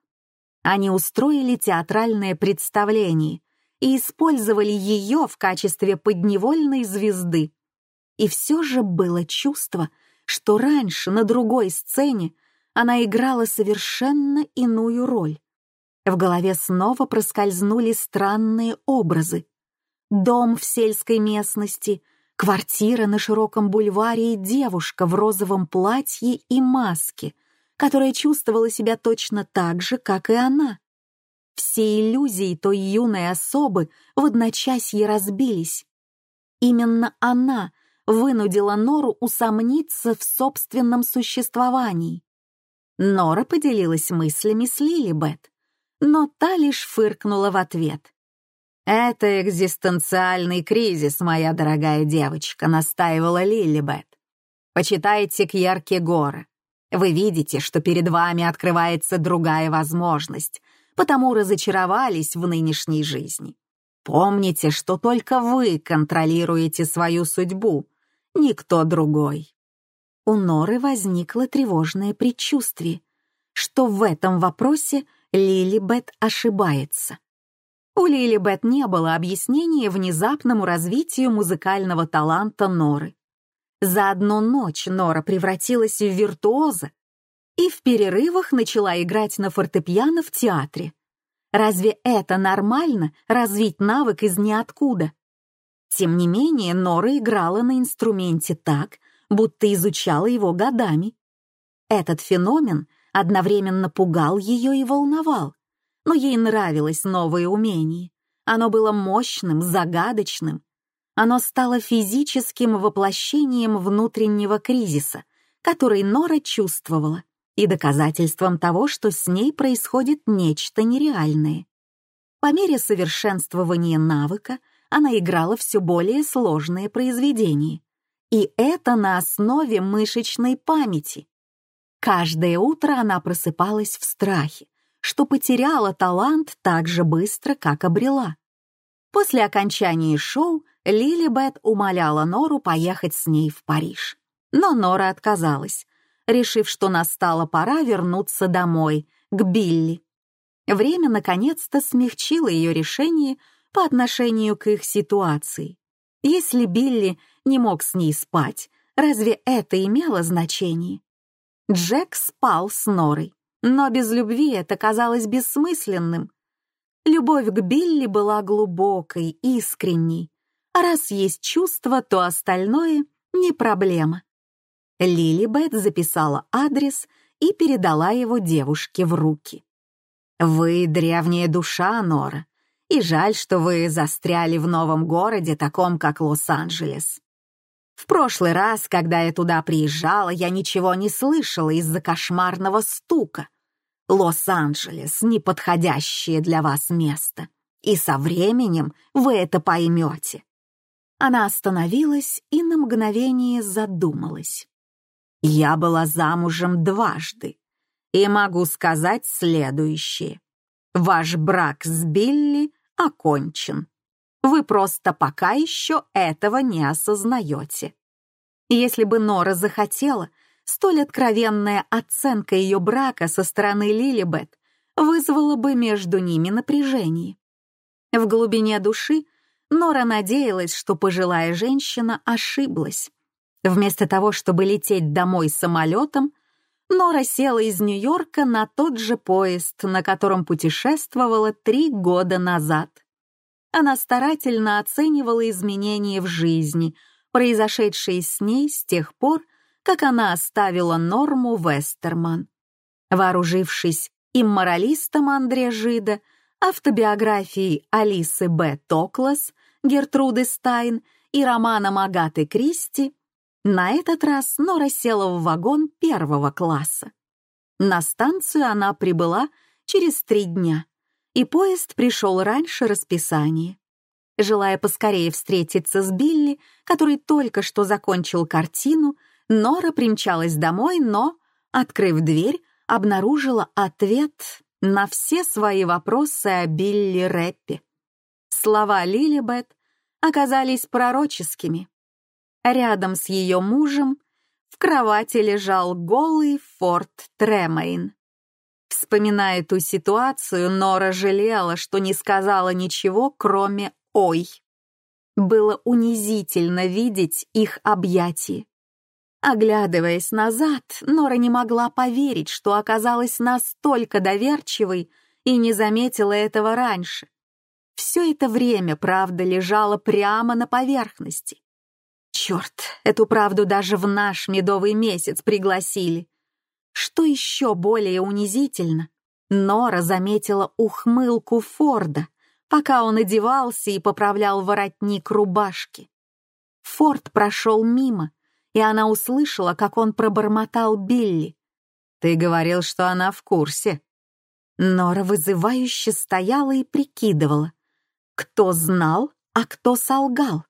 Они устроили театральное представление и использовали ее в качестве подневольной звезды. И все же было чувство, что раньше на другой сцене она играла совершенно иную роль. В голове снова проскользнули странные образы. Дом в сельской местности, квартира на широком бульваре и девушка в розовом платье и маске, которая чувствовала себя точно так же, как и она. Все иллюзии той юной особы в одночасье разбились. Именно она вынудила Нору усомниться в собственном существовании. Нора поделилась мыслями с Лилибет, но та лишь фыркнула в ответ. «Это экзистенциальный кризис, моя дорогая девочка», — настаивала Лилибет. «Почитайте Кьерки Гора. Вы видите, что перед вами открывается другая возможность, потому разочаровались в нынешней жизни. Помните, что только вы контролируете свою судьбу, никто другой. У Норы возникло тревожное предчувствие, что в этом вопросе Лилибет ошибается. У Лилибет не было объяснения внезапному развитию музыкального таланта Норы. За одну ночь Нора превратилась в виртуоза и в перерывах начала играть на фортепиано в театре. Разве это нормально — развить навык из ниоткуда? Тем не менее, Нора играла на инструменте так, будто изучала его годами. Этот феномен одновременно пугал ее и волновал, но ей нравилось новое умение. Оно было мощным, загадочным. Оно стало физическим воплощением внутреннего кризиса, который Нора чувствовала, и доказательством того, что с ней происходит нечто нереальное. По мере совершенствования навыка она играла все более сложные произведения. И это на основе мышечной памяти. Каждое утро она просыпалась в страхе, что потеряла талант так же быстро, как обрела. После окончания шоу Лилибет умоляла Нору поехать с ней в Париж. Но Нора отказалась, решив, что настала пора вернуться домой, к Билли. Время наконец-то смягчило ее решение по отношению к их ситуации. Если Билли не мог с ней спать, разве это имело значение? Джек спал с Норой, но без любви это казалось бессмысленным. Любовь к Билли была глубокой, искренней. А раз есть чувство, то остальное — не проблема. Лилибет записала адрес и передала его девушке в руки. «Вы древняя душа, Нора, и жаль, что вы застряли в новом городе, таком как Лос-Анджелес. В прошлый раз, когда я туда приезжала, я ничего не слышала из-за кошмарного стука. Лос-Анджелес — неподходящее для вас место, и со временем вы это поймете». Она остановилась и на мгновение задумалась. Я была замужем дважды и могу сказать следующее. Ваш брак с Билли окончен. Вы просто пока еще этого не осознаете. Если бы Нора захотела, столь откровенная оценка ее брака со стороны Лилибет вызвала бы между ними напряжение. В глубине души Нора надеялась, что пожилая женщина ошиблась Вместо того, чтобы лететь домой самолетом, Нора села из Нью-Йорка на тот же поезд, на котором путешествовала три года назад. Она старательно оценивала изменения в жизни, произошедшие с ней с тех пор, как она оставила Норму Вестерман. Вооружившись имморалистом Андре Жида, автобиографией Алисы Б. Токлас, Гертруды Стайн и романом Агаты Кристи, на этот раз Нора села в вагон первого класса. На станцию она прибыла через три дня, и поезд пришел раньше расписания. Желая поскорее встретиться с Билли, который только что закончил картину, Нора примчалась домой, но, открыв дверь, обнаружила ответ на все свои вопросы о Билли Рэппе. Слова Лилибет оказались пророческими. Рядом с ее мужем в кровати лежал голый Форд Тремейн. Вспоминая ту ситуацию, Нора жалела, что не сказала ничего, кроме «Ой». Было унизительно видеть их объятия. Оглядываясь назад, Нора не могла поверить, что оказалась настолько доверчивой и не заметила этого раньше. Все это время правда лежала прямо на поверхности. Черт, эту правду даже в наш медовый месяц пригласили. Что еще более унизительно, Нора заметила ухмылку Форда, пока он одевался и поправлял воротник рубашки. Форд прошел мимо, и она услышала, как он пробормотал Билли. «Ты говорил, что она в курсе». Нора вызывающе стояла и прикидывала, кто знал, а кто солгал.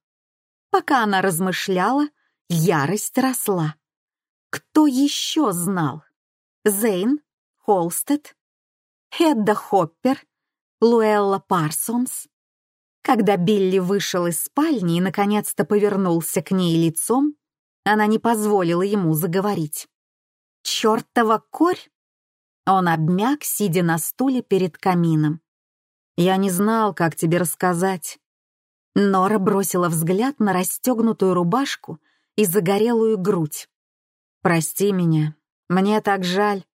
Пока она размышляла, ярость росла. Кто еще знал? Зейн, Холстед, Хедда Хоппер, Луэлла Парсонс. Когда Билли вышел из спальни и наконец-то повернулся к ней лицом, она не позволила ему заговорить. «Чёртова корь!» Он обмяк, сидя на стуле перед камином. «Я не знал, как тебе рассказать. Нора бросила взгляд на расстегнутую рубашку и загорелую грудь. «Прости меня, мне так жаль.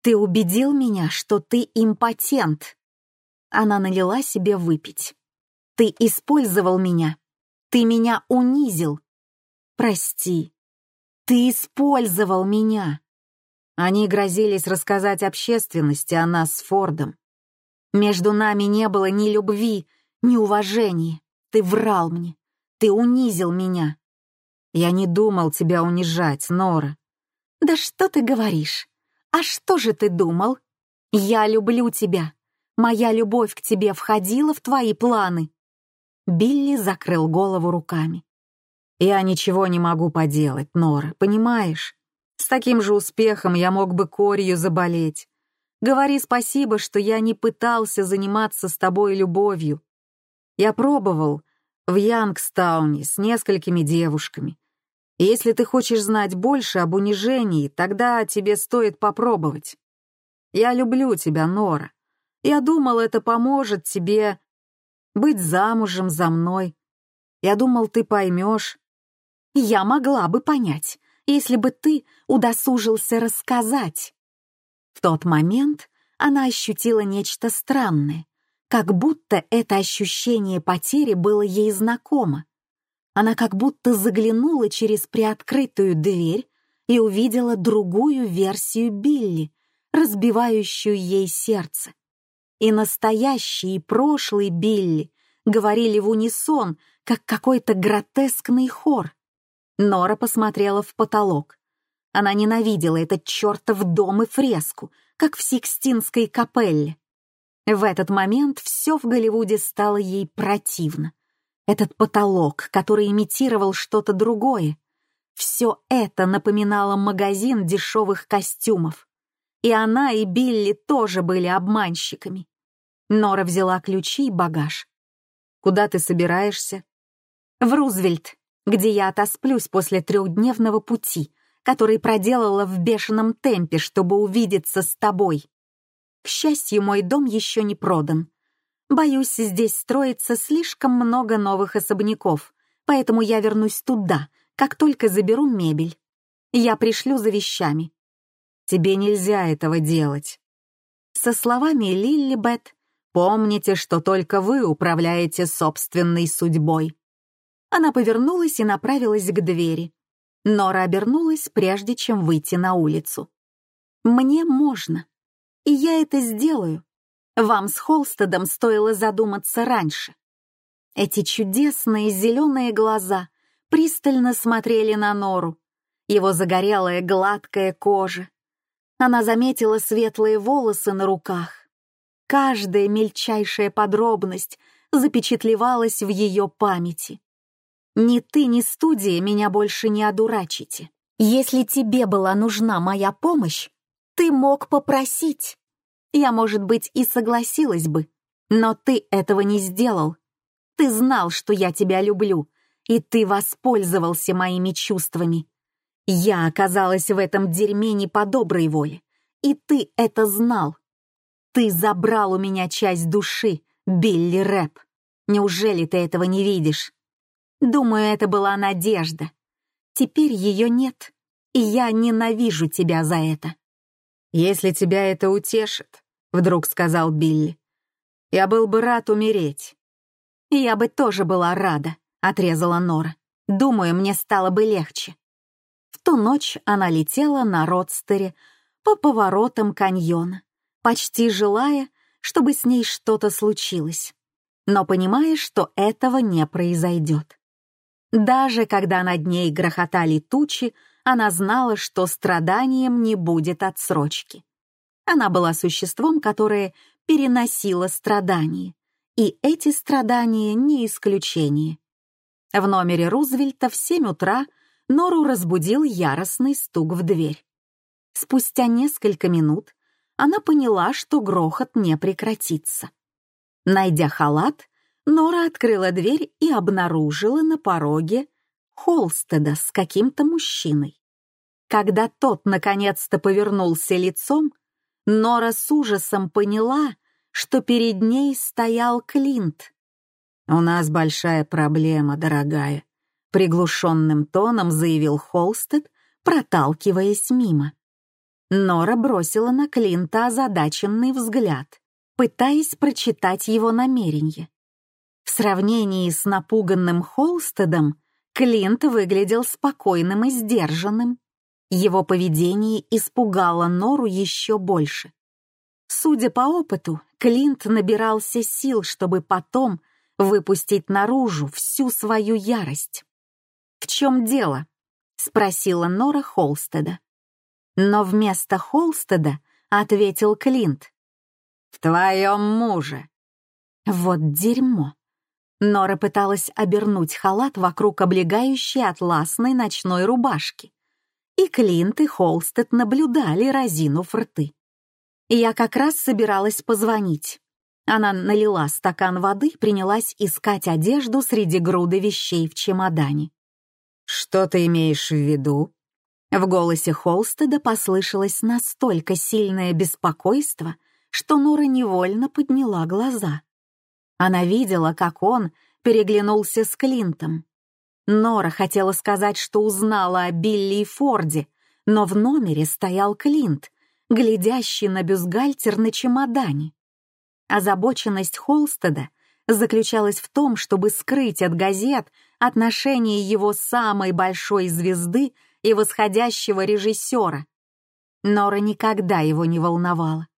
Ты убедил меня, что ты импотент». Она налила себе выпить. «Ты использовал меня. Ты меня унизил. Прости. Ты использовал меня». Они грозились рассказать общественности о нас с Фордом. Между нами не было ни любви, ни уважения. Ты врал мне. Ты унизил меня. Я не думал тебя унижать, Нора. Да что ты говоришь? А что же ты думал? Я люблю тебя. Моя любовь к тебе входила в твои планы. Билли закрыл голову руками. Я ничего не могу поделать, Нора, понимаешь? С таким же успехом я мог бы корью заболеть. Говори спасибо, что я не пытался заниматься с тобой любовью. Я пробовал в Янгстауне с несколькими девушками. Если ты хочешь знать больше об унижении, тогда тебе стоит попробовать. Я люблю тебя, Нора. Я думал, это поможет тебе быть замужем за мной. Я думал, ты поймешь. Я могла бы понять, если бы ты удосужился рассказать. В тот момент она ощутила нечто странное, как будто это ощущение потери было ей знакомо. Она как будто заглянула через приоткрытую дверь и увидела другую версию Билли, разбивающую ей сердце. И настоящий, и прошлый Билли говорили в унисон, как какой-то гротескный хор. Нора посмотрела в потолок. Она ненавидела этот чертов дом и фреску, как в Сикстинской капелле. В этот момент все в Голливуде стало ей противно. Этот потолок, который имитировал что-то другое. Все это напоминало магазин дешевых костюмов. И она, и Билли тоже были обманщиками. Нора взяла ключи и багаж. «Куда ты собираешься?» «В Рузвельт, где я отосплюсь после трехдневного пути», который проделала в бешеном темпе, чтобы увидеться с тобой. К счастью, мой дом еще не продан. Боюсь, здесь строится слишком много новых особняков, поэтому я вернусь туда, как только заберу мебель. Я пришлю за вещами. Тебе нельзя этого делать. Со словами Лилли Бет, помните, что только вы управляете собственной судьбой. Она повернулась и направилась к двери, Нора обернулась, прежде чем выйти на улицу. «Мне можно, и я это сделаю. Вам с Холстедом стоило задуматься раньше». Эти чудесные зеленые глаза пристально смотрели на Нору, его загорелая гладкая кожа. Она заметила светлые волосы на руках. Каждая мельчайшая подробность запечатлевалась в ее памяти. Ни ты, ни студия меня больше не одурачите. Если тебе была нужна моя помощь, ты мог попросить. Я, может быть, и согласилась бы, но ты этого не сделал. Ты знал, что я тебя люблю, и ты воспользовался моими чувствами. Я оказалась в этом дерьме не по доброй воле, и ты это знал. Ты забрал у меня часть души, Билли Рэп. Неужели ты этого не видишь? Думаю, это была надежда. Теперь ее нет, и я ненавижу тебя за это. «Если тебя это утешит», — вдруг сказал Билли, — «я был бы рад умереть». «Я бы тоже была рада», — отрезала Нора. «Думаю, мне стало бы легче». В ту ночь она летела на родстере по поворотам каньона, почти желая, чтобы с ней что-то случилось, но понимая, что этого не произойдет. Даже когда над ней грохотали тучи, она знала, что страданием не будет отсрочки. Она была существом, которое переносило страдания, и эти страдания не исключение. В номере Рузвельта в семь утра Нору разбудил яростный стук в дверь. Спустя несколько минут она поняла, что грохот не прекратится. Найдя халат, Нора открыла дверь и обнаружила на пороге Холстеда с каким-то мужчиной. Когда тот наконец-то повернулся лицом, Нора с ужасом поняла, что перед ней стоял Клинт. «У нас большая проблема, дорогая», — приглушенным тоном заявил Холстед, проталкиваясь мимо. Нора бросила на Клинта озадаченный взгляд, пытаясь прочитать его намерение. В сравнении с напуганным Холстедом Клинт выглядел спокойным и сдержанным. Его поведение испугало Нору еще больше. Судя по опыту, Клинт набирался сил, чтобы потом выпустить наружу всю свою ярость. «В чем дело?» — спросила Нора Холстеда. Но вместо Холстеда ответил Клинт. «В твоем муже». Вот дерьмо. Нора пыталась обернуть халат вокруг облегающей атласной ночной рубашки. И Клинт и Холстед наблюдали, разинув рты. Я как раз собиралась позвонить. Она налила стакан воды, принялась искать одежду среди груды вещей в чемодане. «Что ты имеешь в виду?» В голосе Холстеда послышалось настолько сильное беспокойство, что Нора невольно подняла глаза. Она видела, как он переглянулся с Клинтом. Нора хотела сказать, что узнала о Билли и Форде, но в номере стоял Клинт, глядящий на бюстгальтер на чемодане. Озабоченность Холстеда заключалась в том, чтобы скрыть от газет отношение его самой большой звезды и восходящего режиссера. Нора никогда его не волновала.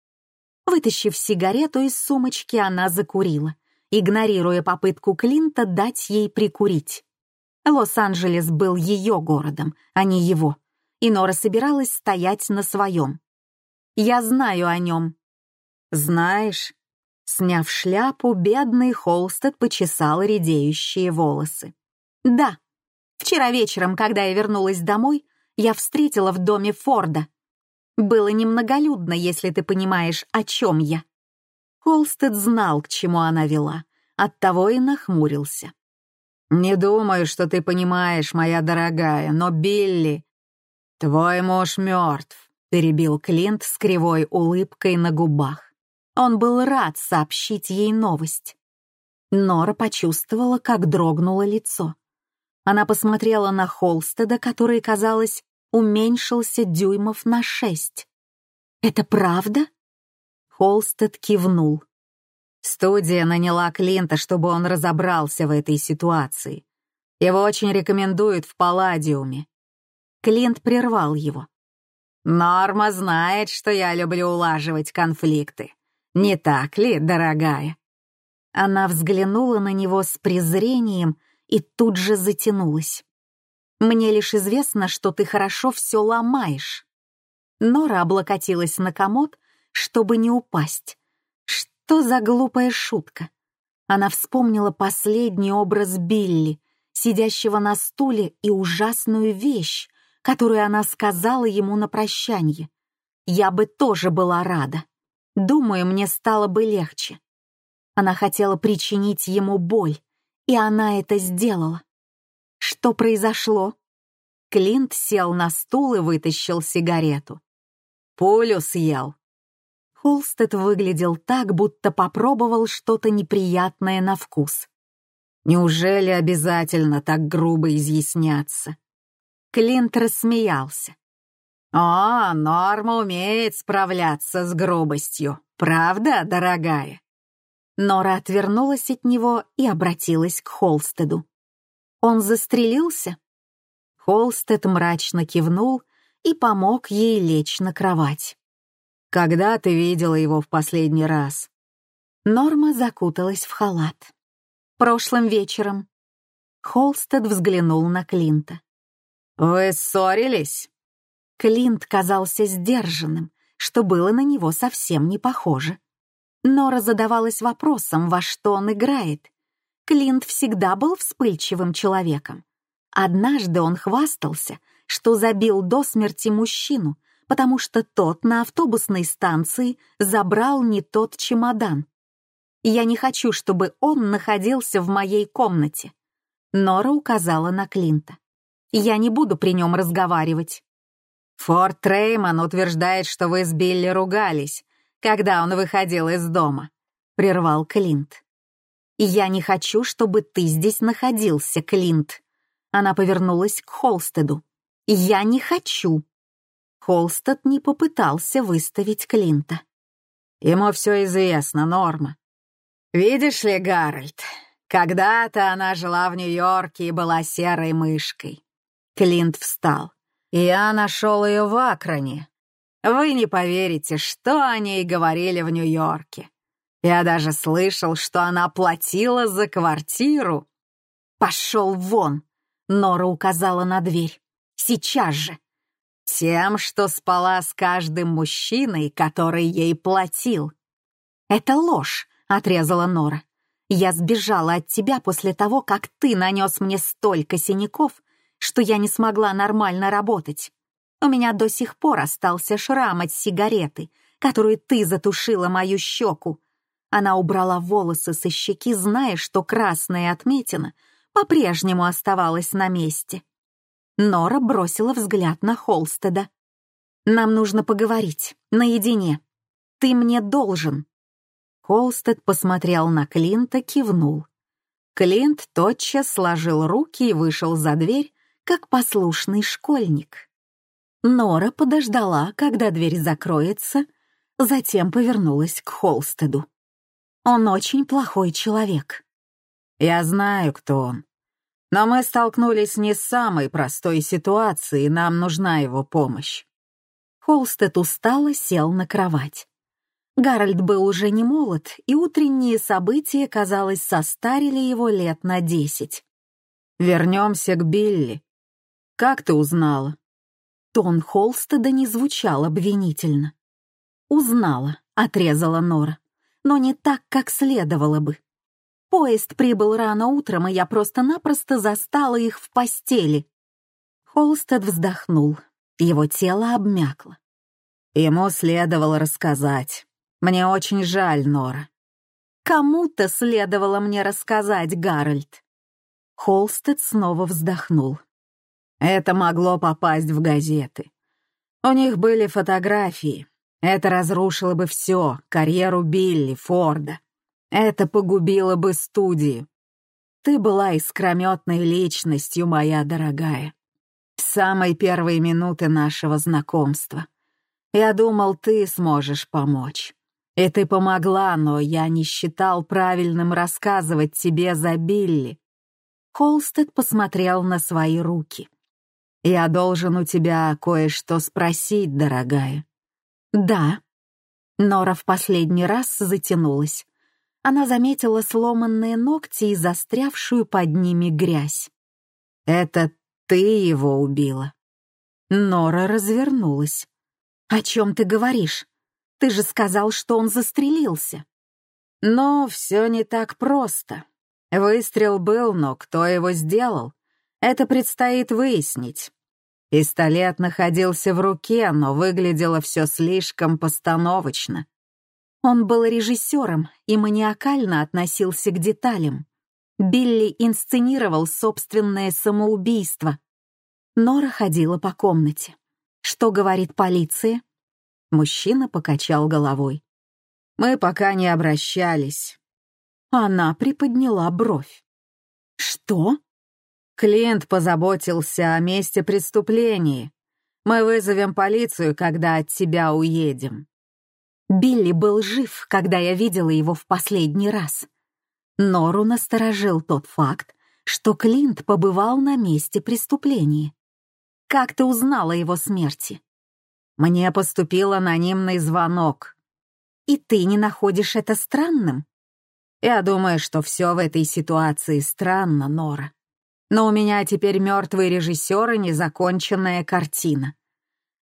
Вытащив сигарету из сумочки, она закурила, игнорируя попытку Клинта дать ей прикурить. Лос-Анджелес был ее городом, а не его, и Нора собиралась стоять на своем. «Я знаю о нем». «Знаешь?» Сняв шляпу, бедный Холстед почесал редеющие волосы. «Да. Вчера вечером, когда я вернулась домой, я встретила в доме Форда. Было немноголюдно, если ты понимаешь, о чем я». Холстед знал, к чему она вела, оттого и нахмурился. «Не думаю, что ты понимаешь, моя дорогая, но Билли...» «Твой муж мертв», — перебил Клинт с кривой улыбкой на губах. Он был рад сообщить ей новость. Нора почувствовала, как дрогнуло лицо. Она посмотрела на Холстеда, который, казалось, уменьшился дюймов на шесть. «Это правда?» Холстед кивнул. Студия наняла Клинта, чтобы он разобрался в этой ситуации. Его очень рекомендуют в Палладиуме. Клинт прервал его. «Норма знает, что я люблю улаживать конфликты. Не так ли, дорогая?» Она взглянула на него с презрением и тут же затянулась. Мне лишь известно, что ты хорошо все ломаешь». Нора облокотилась на комод, чтобы не упасть. Что за глупая шутка? Она вспомнила последний образ Билли, сидящего на стуле, и ужасную вещь, которую она сказала ему на прощанье. Я бы тоже была рада. Думаю, мне стало бы легче. Она хотела причинить ему боль, и она это сделала. Что произошло? Клинт сел на стул и вытащил сигарету. Пулю съел. Холстед выглядел так, будто попробовал что-то неприятное на вкус. Неужели обязательно так грубо изъясняться? Клинт рассмеялся. «О, Норма умеет справляться с грубостью, правда, дорогая?» Нора отвернулась от него и обратилась к Холстеду. Он застрелился?» Холстед мрачно кивнул и помог ей лечь на кровать. «Когда ты видела его в последний раз?» Норма закуталась в халат. «Прошлым вечером». Холстед взглянул на Клинта. «Вы ссорились?» Клинт казался сдержанным, что было на него совсем не похоже. Нора задавалась вопросом, во что он играет, Клинт всегда был вспыльчивым человеком. Однажды он хвастался, что забил до смерти мужчину, потому что тот на автобусной станции забрал не тот чемодан. Я не хочу, чтобы он находился в моей комнате. Нора указала на Клинта. Я не буду при нем разговаривать. Форт Трейман утверждает, что вы с Билли ругались, когда он выходил из дома, прервал Клинт. «Я не хочу, чтобы ты здесь находился, Клинт». Она повернулась к Холстеду. «Я не хочу». Холстед не попытался выставить Клинта. «Ему все известно, Норма. Видишь ли, Гарольд, когда-то она жила в Нью-Йорке и была серой мышкой». Клинт встал. «Я нашел ее в Акроне. Вы не поверите, что о ней говорили в Нью-Йорке. Я даже слышал, что она платила за квартиру. «Пошел вон!» — Нора указала на дверь. «Сейчас же!» «Тем, что спала с каждым мужчиной, который ей платил». «Это ложь!» — отрезала Нора. «Я сбежала от тебя после того, как ты нанес мне столько синяков, что я не смогла нормально работать. У меня до сих пор остался шрам от сигареты, которую ты затушила мою щеку, она убрала волосы со щеки, зная, что красная отметина по-прежнему оставалась на месте. Нора бросила взгляд на Холстеда. «Нам нужно поговорить, наедине. Ты мне должен». Холстед посмотрел на Клинта, кивнул. Клинт тотчас сложил руки и вышел за дверь, как послушный школьник. Нора подождала, когда дверь закроется, затем повернулась к Холстеду. Он очень плохой человек.
Я знаю, кто он. Но мы столкнулись не с самой простой ситуацией, нам нужна его помощь.
Холстед устало сел на кровать. Гарольд был уже не молод, и утренние события, казалось, состарили его лет на десять.
«Вернемся к Билли. Как ты узнала?»
Тон Холстеда не звучал обвинительно. «Узнала», — отрезала Нора, «но не так, как следовало бы. Поезд прибыл рано утром, и я просто-напросто застала их в постели». Холстед вздохнул. Его тело обмякло.
Ему следовало рассказать. Мне очень жаль, Нора.
Кому-то следовало мне рассказать, Гарольд. Холстед снова вздохнул.
Это могло попасть в газеты. У них были фотографии. Это разрушило бы все, карьеру Билли, Форда. Это погубило бы студию. Ты была искрометной личностью, моя дорогая. С самой первой минуты нашего знакомства. Я думал, ты сможешь помочь. И ты помогла, но я не считал правильным рассказывать тебе за Билли. Холстед посмотрел на свои руки. «Я должен у тебя кое-что спросить, дорогая».
«Да». Нора в последний раз затянулась. Она заметила сломанные ногти и застрявшую под ними грязь.
«Это ты его убила?»
Нора развернулась. «О чем ты говоришь? Ты же сказал, что он застрелился».
«Но все не так просто. Выстрел был, но кто его сделал? Это предстоит выяснить. Пистолет находился в руке, но выглядело все слишком постановочно.
Он был режиссером и маниакально относился к деталям. Билли инсценировал собственное самоубийство. Нора ходила по комнате. Что говорит полиция? Мужчина покачал головой.
Мы пока не обращались.
Она приподняла бровь. Что?
Клиент позаботился о месте преступления. Мы вызовем полицию, когда от тебя уедем.
Билли был жив, когда я видела его в последний раз. Нору насторожил тот факт, что Клинт побывал на месте преступления. Как ты узнала о его смерти?
Мне поступил анонимный звонок.
И ты не находишь это странным?
Я думаю, что все в этой ситуации странно, Нора. Но у меня теперь мертвый режиссер и незаконченная картина.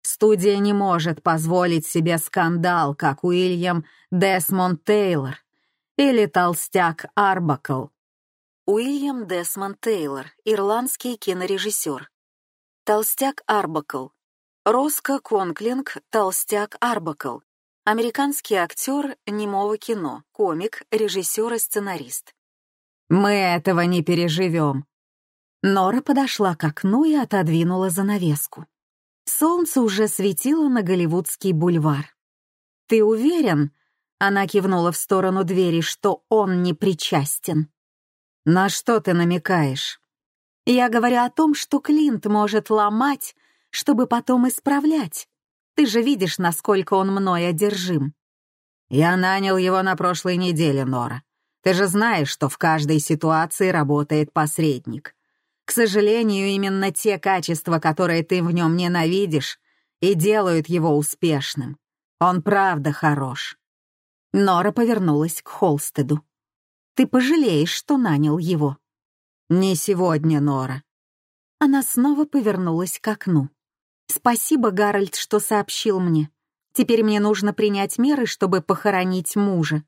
Студия не может позволить себе скандал, как Уильям Десмонд Тейлор или толстяк Арбакл.
Уильям Десмонд Тейлор, ирландский кинорежиссер. Толстяк Арбакл. Роско Конклинг, толстяк Арбакл. Американский актер немого кино, комик, режиссер и сценарист.
«Мы этого не переживем»,
Нора подошла к окну и отодвинула занавеску. Солнце уже светило на Голливудский бульвар. «Ты уверен?» — она кивнула в сторону двери, что он не причастен.
«На что ты намекаешь?»
«Я говорю о том, что Клинт может ломать, чтобы потом исправлять. Ты же видишь, насколько он мной одержим».
«Я нанял его на прошлой неделе, Нора. Ты же знаешь, что в каждой ситуации работает посредник. К сожалению, именно те качества, которые ты в нем ненавидишь, и делают его успешным. Он правда хорош».
Нора повернулась к Холстеду. «Ты пожалеешь, что нанял его?»
«Не сегодня, Нора».
Она снова повернулась к окну. «Спасибо, Гарольд, что сообщил мне. Теперь мне нужно принять меры, чтобы похоронить мужа».